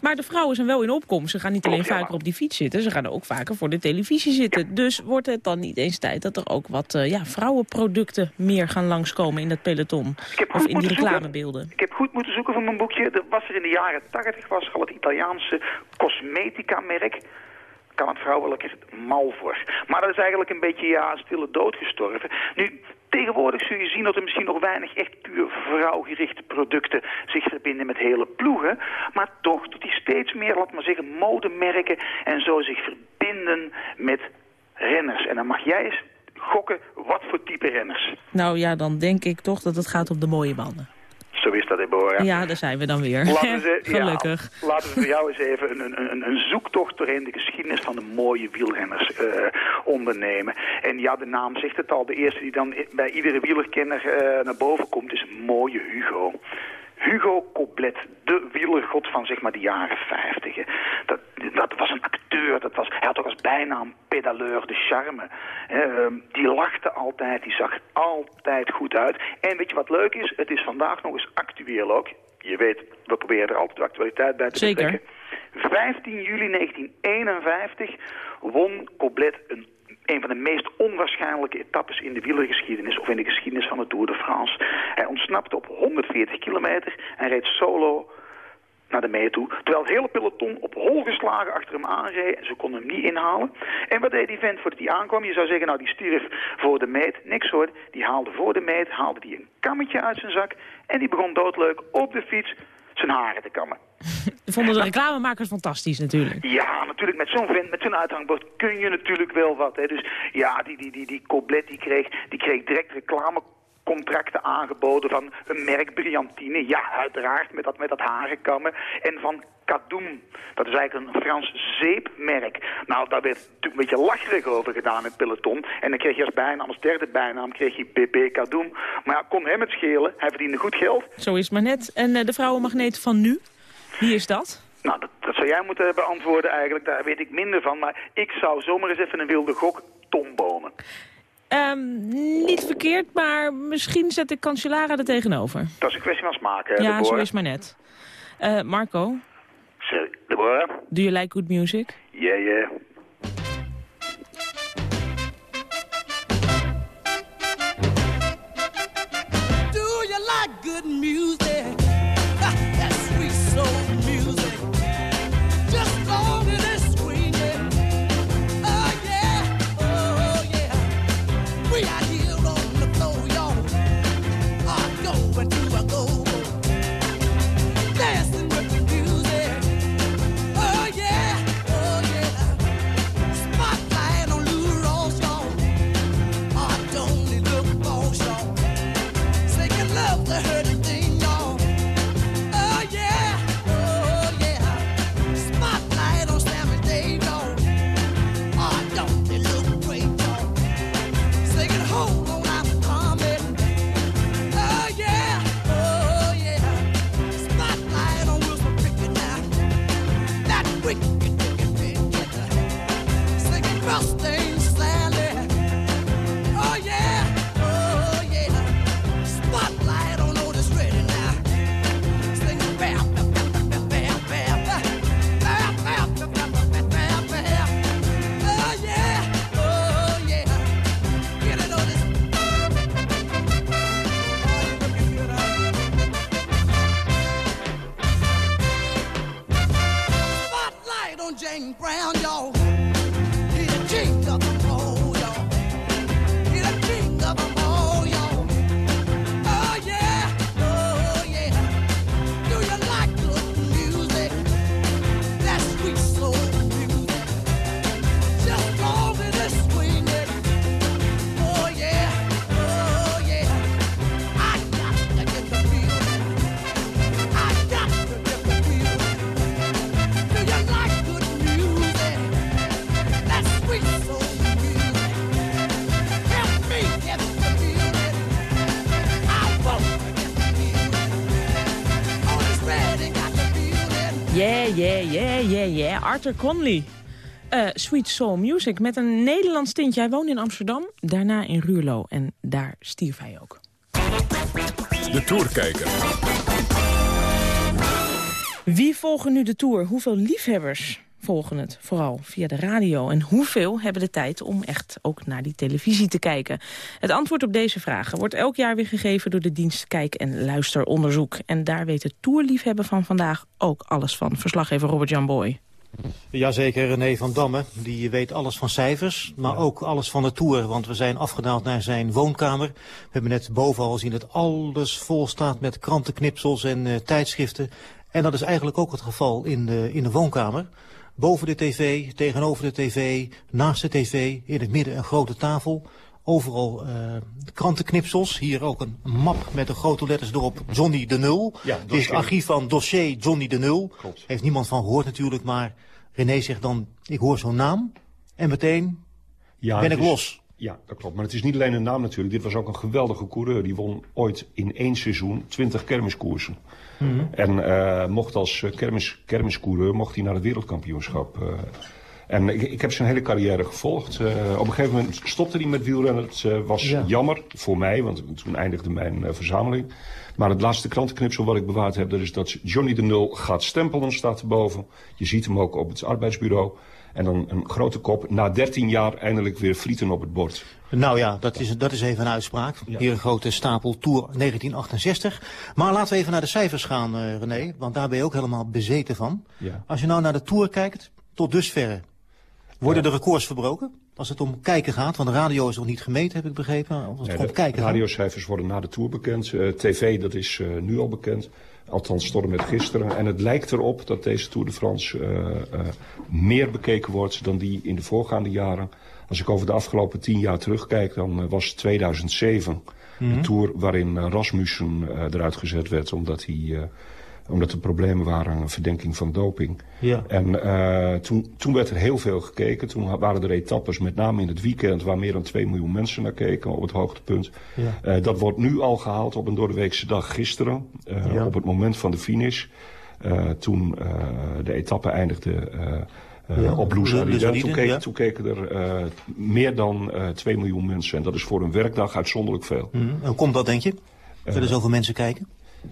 Maar de vrouwen zijn wel in opkomst. Ze gaan niet alleen vaker op die fiets zitten, ze gaan ook vaker voor de televisie zitten. Dus wordt het dan niet eens tijd dat er ook wat uh, ja, vrouwenproducten meer gaan langskomen in dat peloton? Of in die reclamebeelden? Ik heb goed moeten zoeken voor mijn boekje. Er was er in de jaren 80 was al het Italiaanse cosmetica-merk kan het vrouwelijk is het Malvor. Maar dat is eigenlijk een beetje ja, stille dood gestorven. Nu, tegenwoordig zul je zien dat er misschien nog weinig echt puur vrouwgerichte producten zich verbinden met hele ploegen. Maar toch dat die steeds meer, laat maar zeggen, modemerken en zo zich verbinden met renners. En dan mag jij eens gokken wat voor type renners. Nou ja, dan denk ik toch dat het gaat om de mooie mannen. Zo is dat, Deborah. Ja, daar zijn we dan weer. Laten we, <laughs> Gelukkig. Ja, laten we voor jou eens even een, een, een zoektocht doorheen de geschiedenis van de mooie wielrenners uh, ondernemen. En ja, de naam zegt het al. De eerste die dan bij iedere wielerkenner uh, naar boven komt is mooie Hugo. Hugo Coblet, de wielergod van zeg maar de jaren 50. Dat, dat was een acteur, dat was, hij had ook als bijnaam pedaleur de charme. Uh, die lachte altijd, die zag altijd goed uit. En weet je wat leuk is? Het is vandaag nog eens actueel ook. Je weet, we proberen er altijd de actualiteit bij te Zeker. betrekken. 15 juli 1951 won Coblet een een van de meest onwaarschijnlijke etappes in de wielergeschiedenis of in de geschiedenis van de Tour de France. Hij ontsnapte op 140 kilometer en reed solo naar de mee toe. Terwijl het hele peloton op hol geslagen achter hem aanreed en ze konden hem niet inhalen. En wat deed die vent voordat hij aankwam? Je zou zeggen, nou die stierf voor de meet. Niks hoor. Die haalde voor de meet, haalde die een kammetje uit zijn zak en die begon doodleuk op de fiets zijn haren te kammen. <laughs> Vonden de reclamemakers fantastisch natuurlijk. Ja, natuurlijk. Met zo'n vent, met zo'n uithangbord kun je natuurlijk wel wat. Hè. Dus ja, die, die, die, die Coblet die kreeg, die kreeg direct reclamecontracten aangeboden van een merk Briantine. Ja, uiteraard, met dat, met dat harenkammen. En van Kadoum. Dat is eigenlijk een Frans zeepmerk. Nou, daar werd natuurlijk een beetje lacherig over gedaan in het peloton. En dan kreeg je als bijnaam, als derde bijnaam, kreeg je BB Kadoum. Maar ja, kon hem het schelen. Hij verdiende goed geld. Zo is het maar net. En uh, de vrouwenmagneet van nu? Wie is dat? Nou, dat, dat, zou jij moeten beantwoorden eigenlijk. Daar weet ik minder van. Maar ik zou zomaar eens even een wilde gok tombomen. Um, niet verkeerd, maar misschien zet ik Cancellara er tegenover. Dat is een kwestie van smaak, hè, Ja, zo is maar net. Uh, Marco? Sorry, Deborah? Do you like good music? Yeah, yeah. Arthur Conley. Uh, Sweet Soul Music met een Nederlands tintje. Hij woonde in Amsterdam, daarna in Ruurlo. En daar stierf hij ook. De Tourkijker. Wie volgen nu de Tour? Hoeveel liefhebbers volgen het vooral via de radio? En hoeveel hebben de tijd om echt ook naar die televisie te kijken? Het antwoord op deze vragen wordt elk jaar weer gegeven... door de dienst Kijk- en Luisteronderzoek. En daar weet de toerliefhebber van vandaag ook alles van. Verslaggever Robert-Jan Boy. Jazeker, René van Damme. Die weet alles van cijfers, maar ook alles van de Tour. Want we zijn afgedaald naar zijn woonkamer. We hebben net boven al gezien dat alles vol staat met krantenknipsels en eh, tijdschriften. En dat is eigenlijk ook het geval in de, in de woonkamer. Boven de tv, tegenover de tv, naast de tv, in het midden een grote tafel. Overal eh, krantenknipsels. Hier ook een map met de grote letters erop Johnny de Nul. Ja, Dit is het archief van dossier Johnny de Nul. Heeft niemand van gehoord natuurlijk, maar René zegt dan, ik hoor zo'n naam. En meteen Ja, ben ik is- los. Ja, dat klopt. Maar het is niet alleen een naam natuurlijk. Dit was ook een geweldige coureur. Die won ooit in één seizoen 20 kermiskoersen. Mhm. En eh, mocht als eh, kermis, kermiscoureur mocht hij naar het wereldkampioenschap. En ik, ik heb zijn hele carrière gevolgd. Eh, op een gegeven moment stopte hij met wielrennen. Het eh, was Ja. jammer voor mij, want toen eindigde mijn eh, verzameling. Maar het laatste krantenknipsel wat ik bewaard heb... dat is dat Johnny de Nul gaat stempelen, staat erboven. Je ziet hem ook op het arbeidsbureau. En dan een grote kop. Na 13 jaar eindelijk weer frieten op het bord. Nou ja, dat is, dat is even een uitspraak. Hier een grote stapel Tour 1968. Maar laten we even naar de cijfers gaan, René. Want daar ben je ook helemaal bezeten van. Ja. Als je nou naar de Tour kijkt, tot dusverre. Worden de records verbroken? Als het om kijken gaat, want de radio is nog niet gemeten, heb ik begrepen. Als het Nee, om de kijken gaat. radiocijfers worden na de Tour bekend. Eh, TV, dat is eh, nu al bekend. Althans, tot en met gisteren. En het lijkt erop dat deze Tour de France eh, meer bekeken wordt dan die in de voorgaande jaren. Als ik over de afgelopen tien jaar terugkijk, dan was 2007 Mhm. de Tour waarin Rasmussen eruit gezet werd omdat, hij, omdat er problemen waren aan een verdenking van doping. Ja. En eh, toen, toen werd er heel veel gekeken. Toen waren er etappes, met name in het weekend, waar meer dan 2 miljoen mensen naar keken op het hoogtepunt. Ja. Eh, dat wordt nu al gehaald op een doordeweekse dag gisteren, eh, Ja. op het moment van de finish. Toen de etappe eindigde eh, Ja, op Loes. Solide, Toen, ja. toen keken er meer dan eh 2 miljoen mensen. En dat is voor een werkdag uitzonderlijk veel. En hoe komt dat, denk je? Dat er zoveel mensen kijken?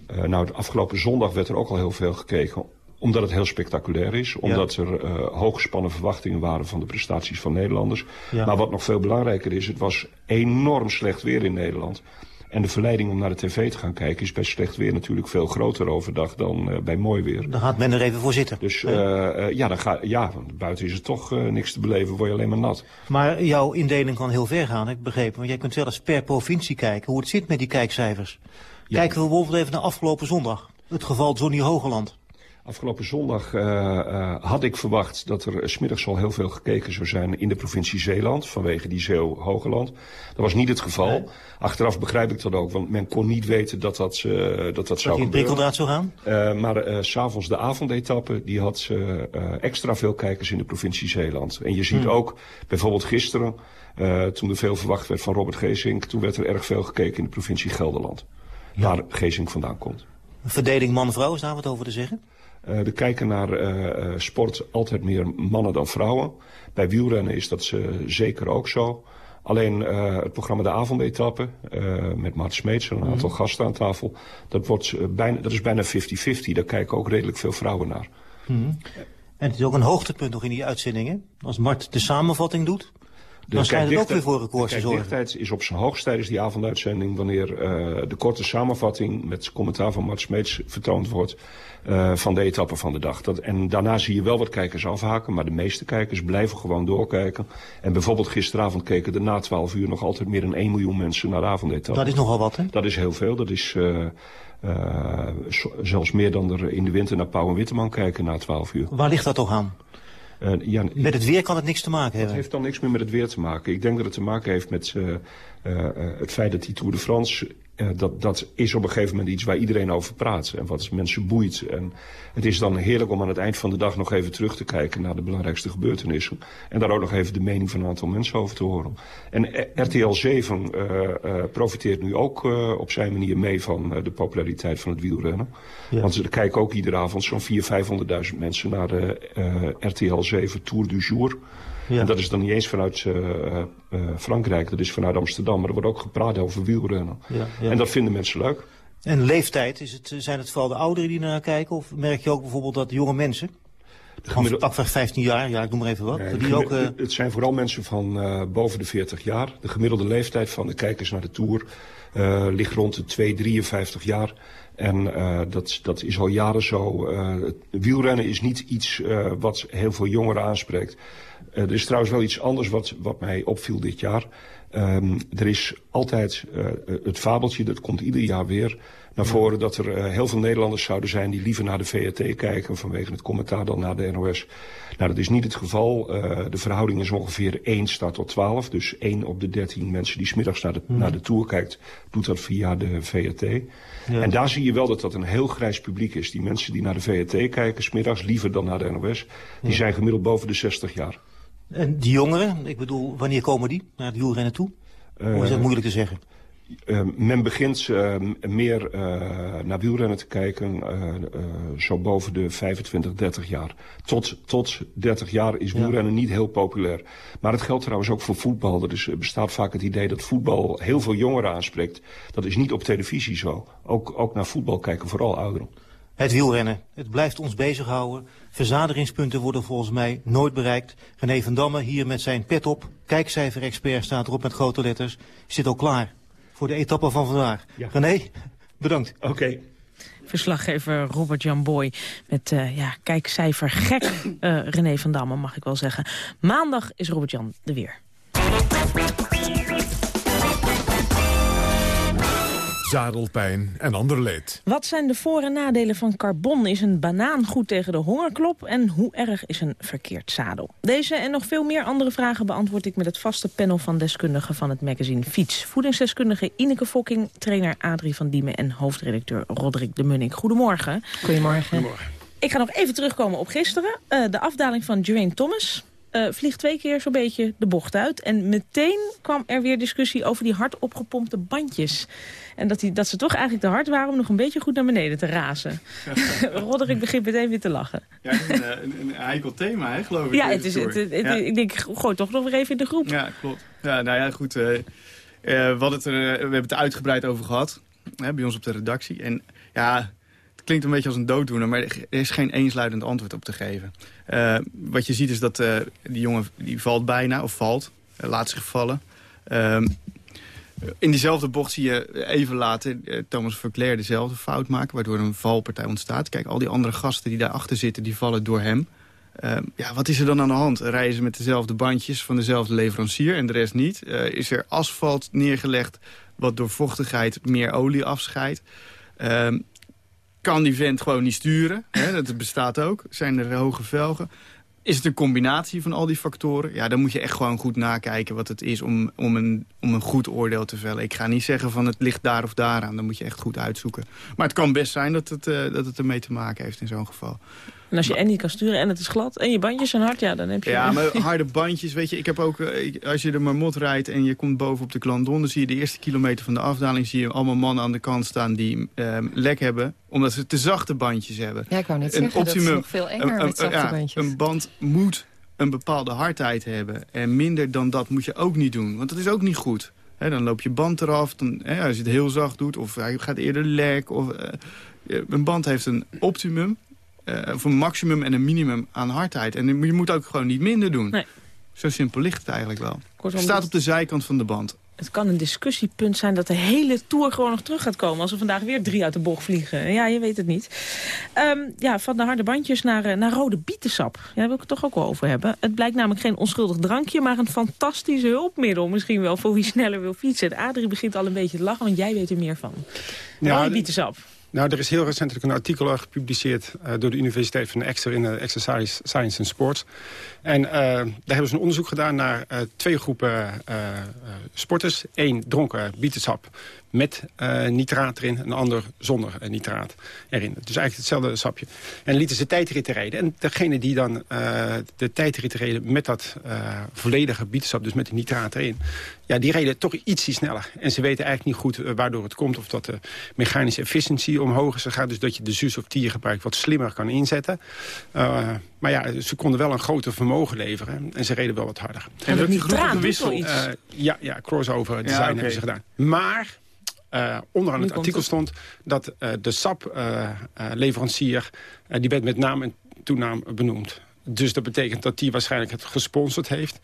Eh, nou, de afgelopen zondag werd er ook al heel veel gekeken. Omdat het heel spectaculair is. Omdat er eh hooggespannen verwachtingen waren van de prestaties van Nederlanders. Ja. Maar wat nog veel belangrijker is, het was enorm slecht weer in Nederland. En de verleiding om naar de tv te gaan kijken is bij slecht weer natuurlijk veel groter overdag dan eh, bij mooi weer. Dan gaat men er even voor zitten. Dus ja, dan ga, ja, want buiten is het toch niks te beleven, word je alleen maar nat. Maar jouw indeling kan heel ver gaan, heb ik begrepen. Want jij kunt zelfs per provincie kijken hoe het zit met die kijkcijfers. Kijken we bijvoorbeeld even naar afgelopen zondag. Het geval Johnny Hogeland. Afgelopen zondag eh, eh, had ik verwacht dat er 's smiddags al heel veel gekeken zou zijn in de provincie Zeeland. Vanwege die Zeeuw-Hogeland. Dat was niet het geval. Achteraf begrijp ik dat ook, want men kon niet weten dat dat, eh, dat, dat zou Dat je in gebeuren. prikkeldraad zou gaan? Maar s s'avonds de avondetappe, die had extra veel kijkers in de provincie Zeeland. En je ziet Hmm. ook, bijvoorbeeld gisteren, toen er veel verwacht werd van Robert Geesink, toen werd er erg veel gekeken in de provincie Gelderland. Waar Geesink vandaan komt. Verdeling man-vrouw, is daar wat over te zeggen? Eh er kijken naar eh, eh, sport altijd meer mannen dan vrouwen. Bij wielrennen is dat zeker ook zo. Alleen het programma De Avondetappe met Mart Smeets en een aantal gasten aan tafel... dat, wordt, bijna, dat is bijna 50-50. Daar kijken ook redelijk veel vrouwen naar. Mhm. En het is ook een hoogtepunt nog in die uitzendingen. Als Mart de samenvatting doet, dan schijnt het ook weer voor records te de zorgen. is op zijn hoogst tijdens die avonduitzending... wanneer eh, de korte samenvatting met commentaar van Mart Smeets vertoond wordt... eh, van de etappe van de dag. Dat, en daarna zie je wel wat kijkers afhaken... maar de meeste kijkers blijven gewoon doorkijken. En bijvoorbeeld gisteravond keken er na 12 uur... nog altijd meer dan 1 miljoen mensen naar de avondetappe. Dat is nogal wat, hè? Dat is heel veel. Dat is eh, zelfs meer dan er in de winter naar Pauw en Witteman kijken na 12 uur. Waar ligt dat toch aan? Eh, ja, Met het weer kan het niks te maken hebben. heeft dan niks meer met het weer te maken. Ik denk dat het te maken heeft met eh, eh, het feit dat die Tour de France... eh, dat, dat is op een gegeven moment iets waar iedereen over praat. En wat mensen boeit. En het is dan heerlijk om aan het eind van de dag nog even terug te kijken... naar de belangrijkste gebeurtenissen. En daar ook nog even de mening van een aantal mensen over te horen. En RTL 7 eh, eh, profiteert nu ook op zijn manier mee van de populariteit van het wielrennen. Ja. Want er kijken ook iedere avond zo'n 400.000, 500.000 mensen naar de RTL 7 Tour du Jour. Ja. En dat is dan niet eens vanuit eh, eh, Frankrijk, dat is vanuit Amsterdam. Maar er wordt ook gepraat over wielrennen. Ja. En dat vinden mensen leuk. En leeftijd, is het, zijn het vooral de ouderen die naar kijken? Of merk je ook bijvoorbeeld dat jonge mensen, van pakweg 15 jaar, ja ik noem maar even wat, Nee, die ook... eh, Het zijn vooral mensen van eh, boven de 40 jaar. De gemiddelde leeftijd van de kijkers naar de Tour eh, ligt rond de 2, 53 jaar. En eh, dat, dat is al jaren zo. Eh, wielrennen is niet iets eh, wat heel veel jongeren aanspreekt. Eh, er is trouwens wel iets anders wat, wat mij opviel dit jaar. Ehm, er is altijd eh, het fabeltje, dat komt ieder jaar weer naar voren... dat er eh, heel veel Nederlanders zouden zijn die liever naar de VRT kijken... vanwege het commentaar dan naar de NOS. Nou, dat is niet het geval. De verhouding is ongeveer 1 start tot 12. Dus 1 op de 13 mensen die smiddags naar de, Mhm. naar de Tour kijkt... doet dat via de VRT. En daar zie je wel dat dat een heel grijs publiek is. Die mensen die naar de VRT kijken, smiddags liever dan naar de NOS... die Ja. zijn gemiddeld boven de 60 jaar. En die jongeren, ik bedoel, wanneer komen die naar het wielrennen toe? Hoe is dat Eh, moeilijk te zeggen? Eh, men begint eh, meer naar wielrennen te kijken, zo boven de 25, 30 jaar. Tot, tot 30 jaar is wielrennen niet heel populair. Maar het geldt trouwens ook voor voetbal. Er is, er bestaat vaak het idee dat voetbal heel veel jongeren aanspreekt. Dat is niet op televisie zo. Ook, ook naar voetbal kijken vooral ouderen. Het wielrennen, het blijft ons bezighouden. Verzadigingspunten worden volgens mij nooit bereikt. René van Damme hier met zijn pet op. Kijkcijfer-expert staat erop met grote letters. Zit al klaar voor de etappe van vandaag. René, bedankt. Oké. Verslaggever Robert Jan Boy met eh, ja, kijkcijfer gek <coughs> eh, René van Damme, mag ik wel zeggen. Maandag is Robert Jan er weer. Zadelpijn en ander leed. Wat zijn de voor- en nadelen van carbon? Is een banaan goed tegen de hongerklop? En hoe erg is een verkeerd zadel? Deze en nog veel meer andere vragen beantwoord ik met het vaste panel van deskundigen van het magazine Fiets. Voedingsdeskundige Ineke Fokking, trainer Adrie van Diemen en hoofdredacteur Roderick de Munnik. Goedemorgen. Goedemorgen. Ik ga nog even terugkomen op gisteren. Eh, de afdaling van Geraint Thomas eh, vliegt twee keer zo'n beetje de bocht uit. En meteen kwam er weer discussie over die hard opgepompte bandjes. En dat, die, dat ze toch eigenlijk te hard waren om nog een beetje goed naar beneden te razen. <laughs> Roderick begint meteen weer te lachen. Ja, een, eh, een, thema, hè, geloof ik. Ja, het is, het, het- Ja. ik denk, gooi toch nog weer even in de groep. Ja, klopt. Ja, nou ja, goed. eh, eh, we, het er, we hebben het er uitgebreid over gehad. Hè, bij ons op de redactie. En ja, klinkt een beetje als een dooddoener. Maar er is geen eensluidend antwoord op te geven. Eh, wat je ziet is dat eh, die jongen die valt bijna, of valt. eh, laat zich vallen. Ehm, in diezelfde bocht zie je even later Thomas Verclair dezelfde fout maken... waardoor een valpartij ontstaat. Kijk, al die andere gasten die daarachter zitten, die vallen door hem. Ehm, ja, wat is er dan aan de hand? Rijden ze met dezelfde bandjes van dezelfde leverancier en de rest niet? Is er asfalt neergelegd wat door vochtigheid meer olie afscheidt? Ehm, kan die vent gewoon niet sturen? Hè, <laughs> dat bestaat ook. Zijn er hoge velgen? Is het een combinatie van al die factoren? Ja, dan moet je echt gewoon goed nakijken wat het is om, om, een, om een goed oordeel te vellen. Ik ga niet zeggen van het ligt daar of daar aan. Dan moet je echt goed uitzoeken. Maar het kan best zijn dat het, eh, dat het ermee te maken heeft in zo'n geval. En als je en niet kan sturen en het is glad en je bandjes zijn hard, ja, dan heb je... Ja, maar harde bandjes, weet je, ik heb ook, eh, ik- als je de marmot rijdt en je komt boven op de Clandon, dan zie je de eerste kilometer van de afdaling, zie je allemaal mannen aan de kant staan die ehm, lek hebben, omdat ze te zachte bandjes hebben. Ja, ik wou net zeggen, dat is nog veel enger met zachte ja, bandjes. Een band moet een bepaalde hardheid hebben en minder dan dat moet je ook niet doen, want dat is ook niet goed. Hè, dan loop je band eraf, dan, hè, als je het heel zacht doet, of hij gaat eerder lek. Of, eh, een band heeft een optimum, eh, of een maximum en een minimum aan hardheid. En je moet ook gewoon niet minder doen. Nee. Zo simpel ligt het eigenlijk wel. Kortom, staat op de zijkant van de band. Het kan een discussiepunt zijn dat de hele Tour gewoon nog terug gaat komen... als we vandaag weer drie uit de bocht vliegen. Ja, je weet het niet. Ehm, ja, van de harde bandjes naar, eh, naar rode bietensap. Ja, daar wil ik het toch ook wel over hebben. Het blijkt namelijk geen onschuldig drankje... maar een fantastisch hulpmiddel misschien wel voor wie sneller wil fietsen. De Adrie begint al een beetje te lachen, want jij weet er meer van. Ja, rode de- bietensap. Nou, er is heel recentelijk een artikel gepubliceerd eh, door de Universiteit van Exeter in de Exercise Science and Sports. En eh, daar hebben ze een onderzoek gedaan naar eh, twee groepen eh, eh, sporters. Eén dronken bietensap met eh, nitraat erin, een ander zonder eh, nitraat erin. Dus eigenlijk hetzelfde sapje. En lieten ze tijdritten rijden. En degene die dan eh, de tijdritten reden met dat eh, volledige bietensap, dus met de nitraat erin... ja, die reden toch ietsje sneller. En ze weten eigenlijk niet goed waardoor het komt. Of dat de mechanische efficiëntie omhoog is gegaan. Dus dat je de zus of tiergebruik wat slimmer kan inzetten. Uh, maar ja, ze konden wel een groter vermogen leveren. En ze reden wel wat harder. En dat nitraat iets. Uh, ja, ja, crossover design Ja, hebben ze gedaan. Maar... eh, onderaan het artikel het. stond... dat eh, de SAP-leverancier, die werd met naam en toenaam benoemd. Dus dat betekent dat die waarschijnlijk het gesponsord heeft.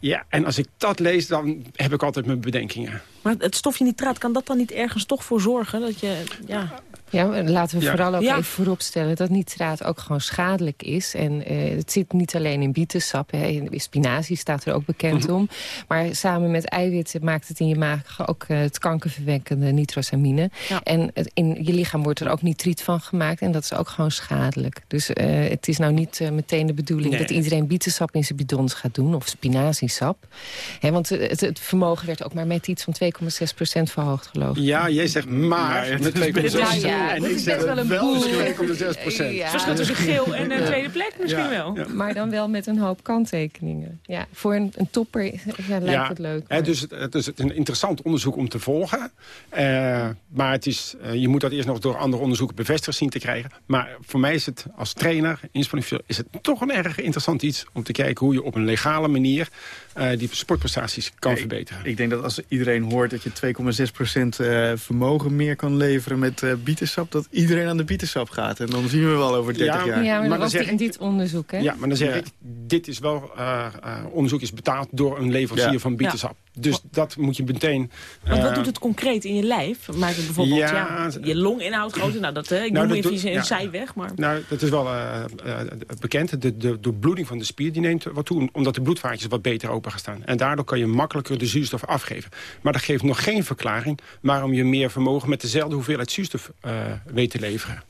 Ja, en als ik dat lees, dan heb ik altijd mijn bedenkingen. Maar het stofje nitraat, kan dat dan niet ergens toch voor zorgen? Dat je, ja... Ja, laten we Ja. vooral ook Ja. even vooropstellen dat nitraat ook gewoon schadelijk is. En eh, het zit niet alleen in bietensap. Hè. In spinazie staat er ook bekend Mhm. om. Maar samen met eiwitten maakt het in je maag ook eh, het kankerverwekkende nitrosamine. En het, in je lichaam wordt er ook nitriet van gemaakt. En dat is ook gewoon schadelijk. Dus eh, het is nou niet eh, meteen de bedoeling Nee. dat iedereen bietensap in zijn bidons gaat doen. Of Hè, want het, het vermogen werd ook maar met iets van 2,6% verhoogd geloof ik. Ja, jij zegt maar het met is 2,6 best- Nou ja, en ik zeg wel een boel. 2,6 procent. Ja. Verschil tussen geel en een tweede plek misschien wel. Maar dan wel met een hoop kanttekeningen. Ja, voor een, een topper <laughs> ja, lijkt het leuk. Dus het, het is een interessant onderzoek om te volgen. Eh, maar het is, eh, je moet dat eerst nog door andere onderzoeken bevestigd zien te krijgen. Maar voor mij is het als trainer, is het toch een erg interessant iets... om te kijken hoe je op een legale manier eh, die sportprestaties kan verbeteren. Ik denk dat als iedereen hoort dat je 2,6% eh, vermogen meer kan leveren met eh bietensap... dat iedereen aan de bietensap gaat. En dan zien we wel over 30 Ja, jaar. ja, maar, maar dat dan was zeg in dit onderzoek, hè? Ja, maar dan zeg Ja. ik, dit is wel, eh, eh, onderzoek is betaald door een leverancier Ja. van bietensap. Dus dat moet je meteen... Want wat eh, doet het concreet in je lijf? Maakt het bijvoorbeeld Ja, je longinhoud groter? Nou, dat, eh, ik Nou, noem even een ja. zijweg, maar... Nou, dat is wel eh, bekend. De, de, van de spier die neemt wat toe... omdat de bloedvaatjes wat beter open gaan staan. En daardoor kan je makkelijker de zuurstof afgeven. Maar dat geeft nog geen verklaring... waarom je meer vermogen met dezelfde hoeveelheid zuurstof weet te leveren.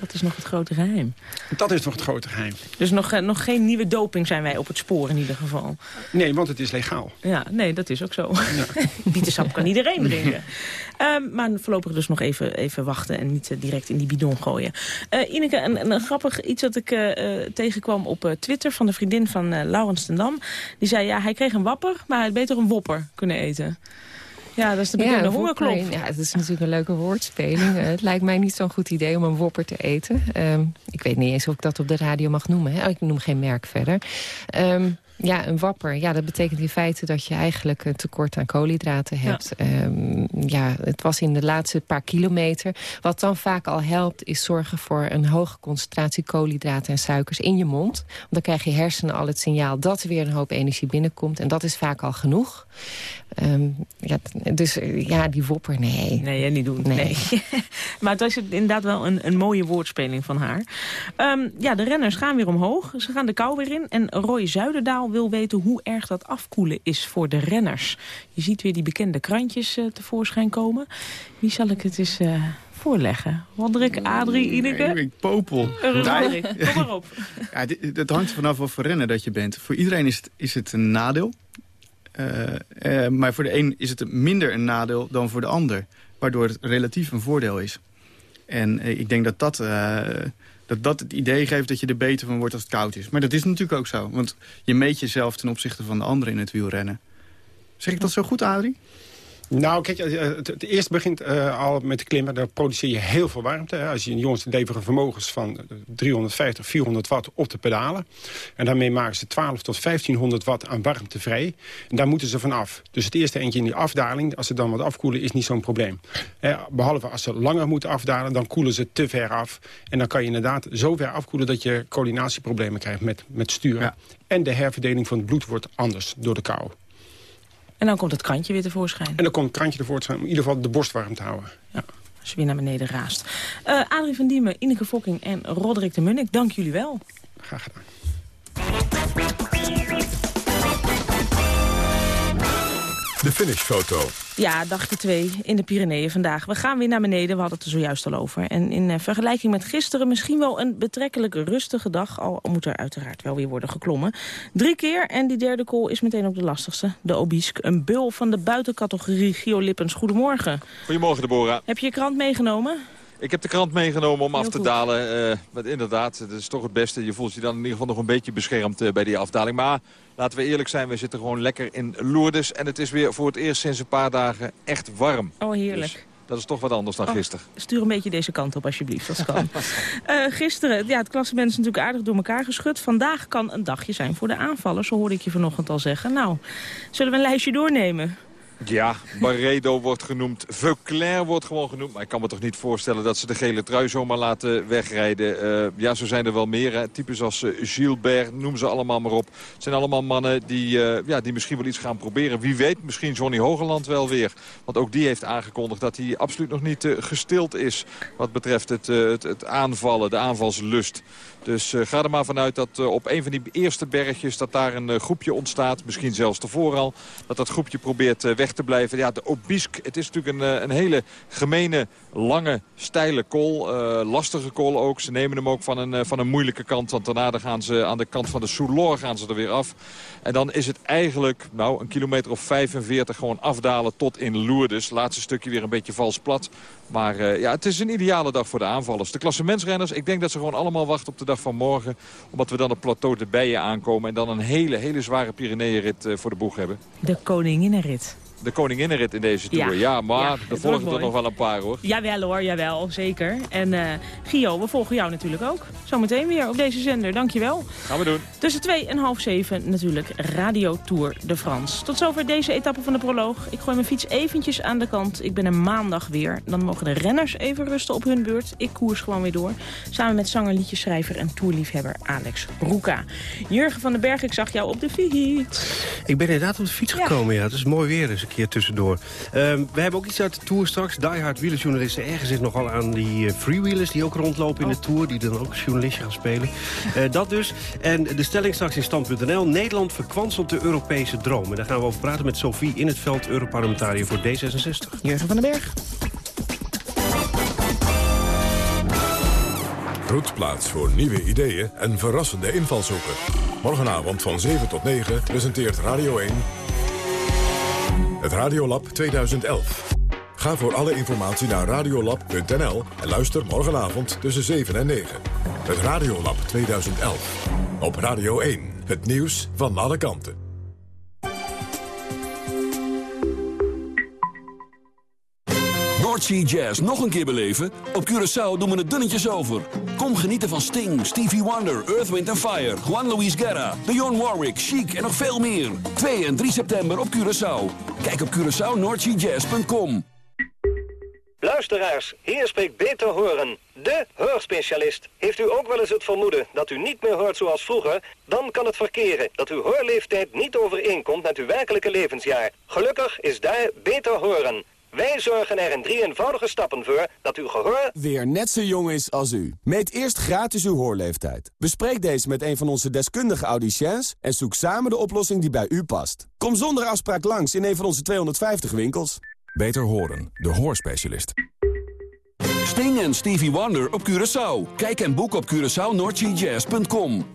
Dat is nog het grote geheim. Dat is nog het grote geheim. Dus nog, eh, nog geen nieuwe doping zijn wij op het spoor in ieder geval. Nee, want het is legaal. Ja, nee, dat is ook zo. Bietensap <laughs> kan iedereen drinken. Ehm, maar voorlopig dus nog even, even wachten en niet eh, direct in die bidon gooien. Eh Ineke, een, een grappig iets dat ik tegenkwam op Twitter van de vriendin van Laurens ten Dam. Die zei, ja, hij kreeg een wapper, maar hij had beter een wopper kunnen eten. Ja, dat is de bekende hongerklop. wopper. Ja, het is natuurlijk een leuke woordspeling. Eh, het lijkt mij niet zo'n goed idee om een wopper te eten. Ehm, ik weet niet eens of ik dat op de radio mag noemen. Hè? Oh, ik noem geen merk verder. Ehm, ja, een wapper. Ja, dat betekent in feite dat je eigenlijk een tekort aan koolhydraten hebt. Ehm, ja, het was in de laatste paar kilometer. Wat dan vaak al helpt, is zorgen voor een hoge concentratie koolhydraten en suikers in je mond. Want dan krijg je hersenen al het signaal dat er weer een hoop energie binnenkomt. En dat is vaak al genoeg. Ehm, ja, dus eh, ja, die wopper, nee. Nee, hè, niet doen. Nee. Nee. <laughs> maar het is inderdaad wel een, een mooie woordspeling van haar. Ehm, ja, de renners gaan weer omhoog. Ze gaan de kou weer in. En Roy Zuiderdaal wil weten hoe erg dat afkoelen is voor de renners. Je ziet weer die bekende krantjes eh, tevoorschijn komen. Wie zal ik het eens eh, voorleggen? Wandrik, Adrie, Ineke? Ik popel. Roderick, kom maar op. <laughs> Ja, dit- hangt vanaf wat voor renner dat je bent. Voor iedereen is het, is het een nadeel. Eh, eh, maar voor de een is het minder een nadeel dan voor de ander. Waardoor het relatief een voordeel is. En eh, ik denk dat dat, eh, dat dat het idee geeft dat je er beter van wordt als het koud is. Maar dat is natuurlijk ook zo. Want je meet jezelf ten opzichte van de anderen in het wielrennen. Zeg ik dat zo goed, Adrie? Nou, kijk, eh, het, het eerst begint eh, al met klimmen. Daar produceer je heel veel warmte. Hè. Als je jongens leveren vermogens van eh, 350, 400 watt op de pedalen. En daarmee maken ze 12 tot 1500 watt aan warmte vrij. En daar moeten ze van af. Dus het eerste eentje in die afdaling, als ze dan wat afkoelen, is niet zo'n probleem. Eh, behalve als ze langer moeten afdalen, dan koelen ze te ver af. En dan kan je inderdaad zo ver afkoelen dat je coördinatieproblemen krijgt met, met sturen. En de herverdeling van het bloed wordt anders door de kou. En dan komt het krantje weer tevoorschijn. En dan komt het krantje ervoor te staan om in ieder geval de borst warm te houden. Als je weer naar beneden raast. Eh Adrie van Diemen, Ineke Fokking en Roderick de Munnik, dank jullie wel. Graag gedaan. De finishfoto. Ja, dagje twee in de Pyreneeën vandaag. We gaan weer naar beneden, we hadden het er zojuist al over. En in eh, vergelijking met gisteren misschien wel een betrekkelijk rustige dag... al moet er uiteraard wel weer worden geklommen. Drie keer en die derde call is meteen ook de lastigste. De Obisque, een bul van de buitencategorie Gio Lippens. Goedemorgen. Goedemorgen, Deborah. Heb je je krant meegenomen? Ik heb de krant meegenomen om Heel af te goed. dalen. eh, want inderdaad, het is toch het beste. Je voelt je dan in ieder geval nog een beetje beschermd eh, bij die afdaling. Maar laten we eerlijk zijn, we zitten gewoon lekker in Lourdes. En het is weer voor het eerst sinds een paar dagen echt warm. Oh, heerlijk. Dus dat is toch wat anders dan Oh, gisteren. Stuur een beetje deze kant op, alsjeblieft, als kan. <laughs> Eh, gisteren, ja, het klassement is natuurlijk aardig door elkaar geschud. Vandaag kan een dagje zijn voor de aanvallers, zo hoorde ik je vanochtend al zeggen. Nou, zullen we een lijstje doornemen? Ja, Barredo wordt genoemd. Veuclair wordt gewoon genoemd. Maar ik kan me toch niet voorstellen dat ze de gele trui zomaar laten wegrijden. Uh, ja, zo zijn er wel meer. Types als uh, Gilbert, noem ze allemaal maar op. Het zijn allemaal mannen die, uh, ja, die misschien wel iets gaan proberen. Wie weet, misschien Johnny Hogeland wel weer. Want ook die heeft aangekondigd dat hij absoluut nog niet gestild is... wat betreft het, het, het aanvallen, de aanvalslust. Dus uh, ga er maar vanuit dat uh, op een van die eerste bergjes... dat daar een uh, groepje ontstaat, misschien zelfs tevoren al... dat dat groepje probeert weg te blijven. Ja, de Obisk, het is natuurlijk een, een hele gemene, lange, steile kool. lastige kool ook. Ze nemen hem ook van een, van een moeilijke kant. Want daarna gaan ze aan de kant van de Soulor gaan ze er weer af. En dan is het eigenlijk nou, een kilometer of 45 gewoon afdalen tot in Lourdes. Laatste stukje weer een beetje vals plat. Maar ja, het is een ideale dag voor de aanvallers. De klassementsrenners, ik denk dat ze gewoon allemaal wachten op de dag van morgen. Omdat we dan het plateau de bijen aankomen. En dan een hele, hele zware Pyreneeënrit uh, voor de boeg hebben. De koninginnenrit de koninginnenrit in deze Tour. Ja, ja maar ja, er volgen er nog wel een paar hoor. Jawel hoor, jawel, zeker. En uh, Gio, we volgen jou natuurlijk ook. Zometeen weer op deze zender, dankjewel. Gaan we doen. Tussen twee en half zeven natuurlijk Radio Tour de France. Tot zover deze etappe van de proloog. Ik gooi mijn fiets eventjes aan de kant. Ik ben er maandag weer. Dan mogen de renners even rusten op hun beurt. Ik koers gewoon weer door. Samen met zanger, liedjeschrijver en toerliefhebber Alex Roeka. Jurgen van den Berg, ik zag jou op de fiets. Ik ben inderdaad op de fiets gekomen, ja. Het is mooi weer, dus keer tussendoor. Ehm, we hebben ook iets uit de Tour straks. Die Hard wielerjournalisten ergens zich nogal aan die uh, freewheelers... die ook rondlopen in de Tour, die dan ook journalistje gaan spelen. Uh, dat dus. En de stelling straks in stand.nl. Nederland verkwanselt de Europese droom. En daar gaan we over praten met Sophie in het veld... Europarlementariër voor D66. Jurgen van den Berg. Roetplaats voor nieuwe ideeën en verrassende invalshoeken. Morgenavond van 7 tot 9 presenteert Radio 1 het Radiolab 2011. Ga voor alle informatie naar radiolab.nl en luister morgenavond tussen 7 en 9. Het Radiolab 2011. Op Radio 1. Het nieuws van alle kanten. Noordsea Jazz nog een keer beleven? Op Curaçao doen we het dunnetjes over. Kom genieten van Sting, Stevie Wonder, Earth, Wind Fire... Juan Luis Guerra, Dionne Warwick, Chic en nog veel meer. 2 en 3 september op Curaçao. Kijk op CuraçaoNoordseaJazz.com. Luisteraars, hier spreekt Beter Horen, de hoorspecialist. Heeft u ook wel eens het vermoeden dat u niet meer hoort zoals vroeger? Dan kan het verkeren dat uw hoorleeftijd niet overeenkomt met uw werkelijke levensjaar. Gelukkig is daar Beter Horen. Wij zorgen er in drie eenvoudige stappen voor dat uw gehoor... weer net zo jong is als u. Meet eerst gratis uw hoorleeftijd. Bespreek deze met een van onze deskundige audiciëns... en zoek samen de oplossing die bij u past. Kom zonder afspraak langs in een van onze 250 winkels. Beter horen, de hoorspecialist. Sting en Stevie Wonder op Curaçao. Kijk en boek op CuraçaoNordGJazz.com.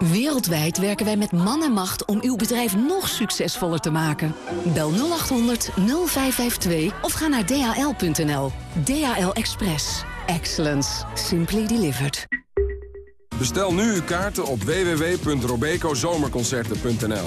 Wereldwijd werken wij met man en macht om uw bedrijf nog succesvoller te maken. Bel 0800 0552 of ga naar dhl.nl. DHL Express. Excellence. Simply delivered. Bestel nu uw kaarten op www.robecozomerconcerten.nl.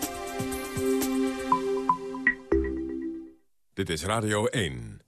Dit is Radio 1.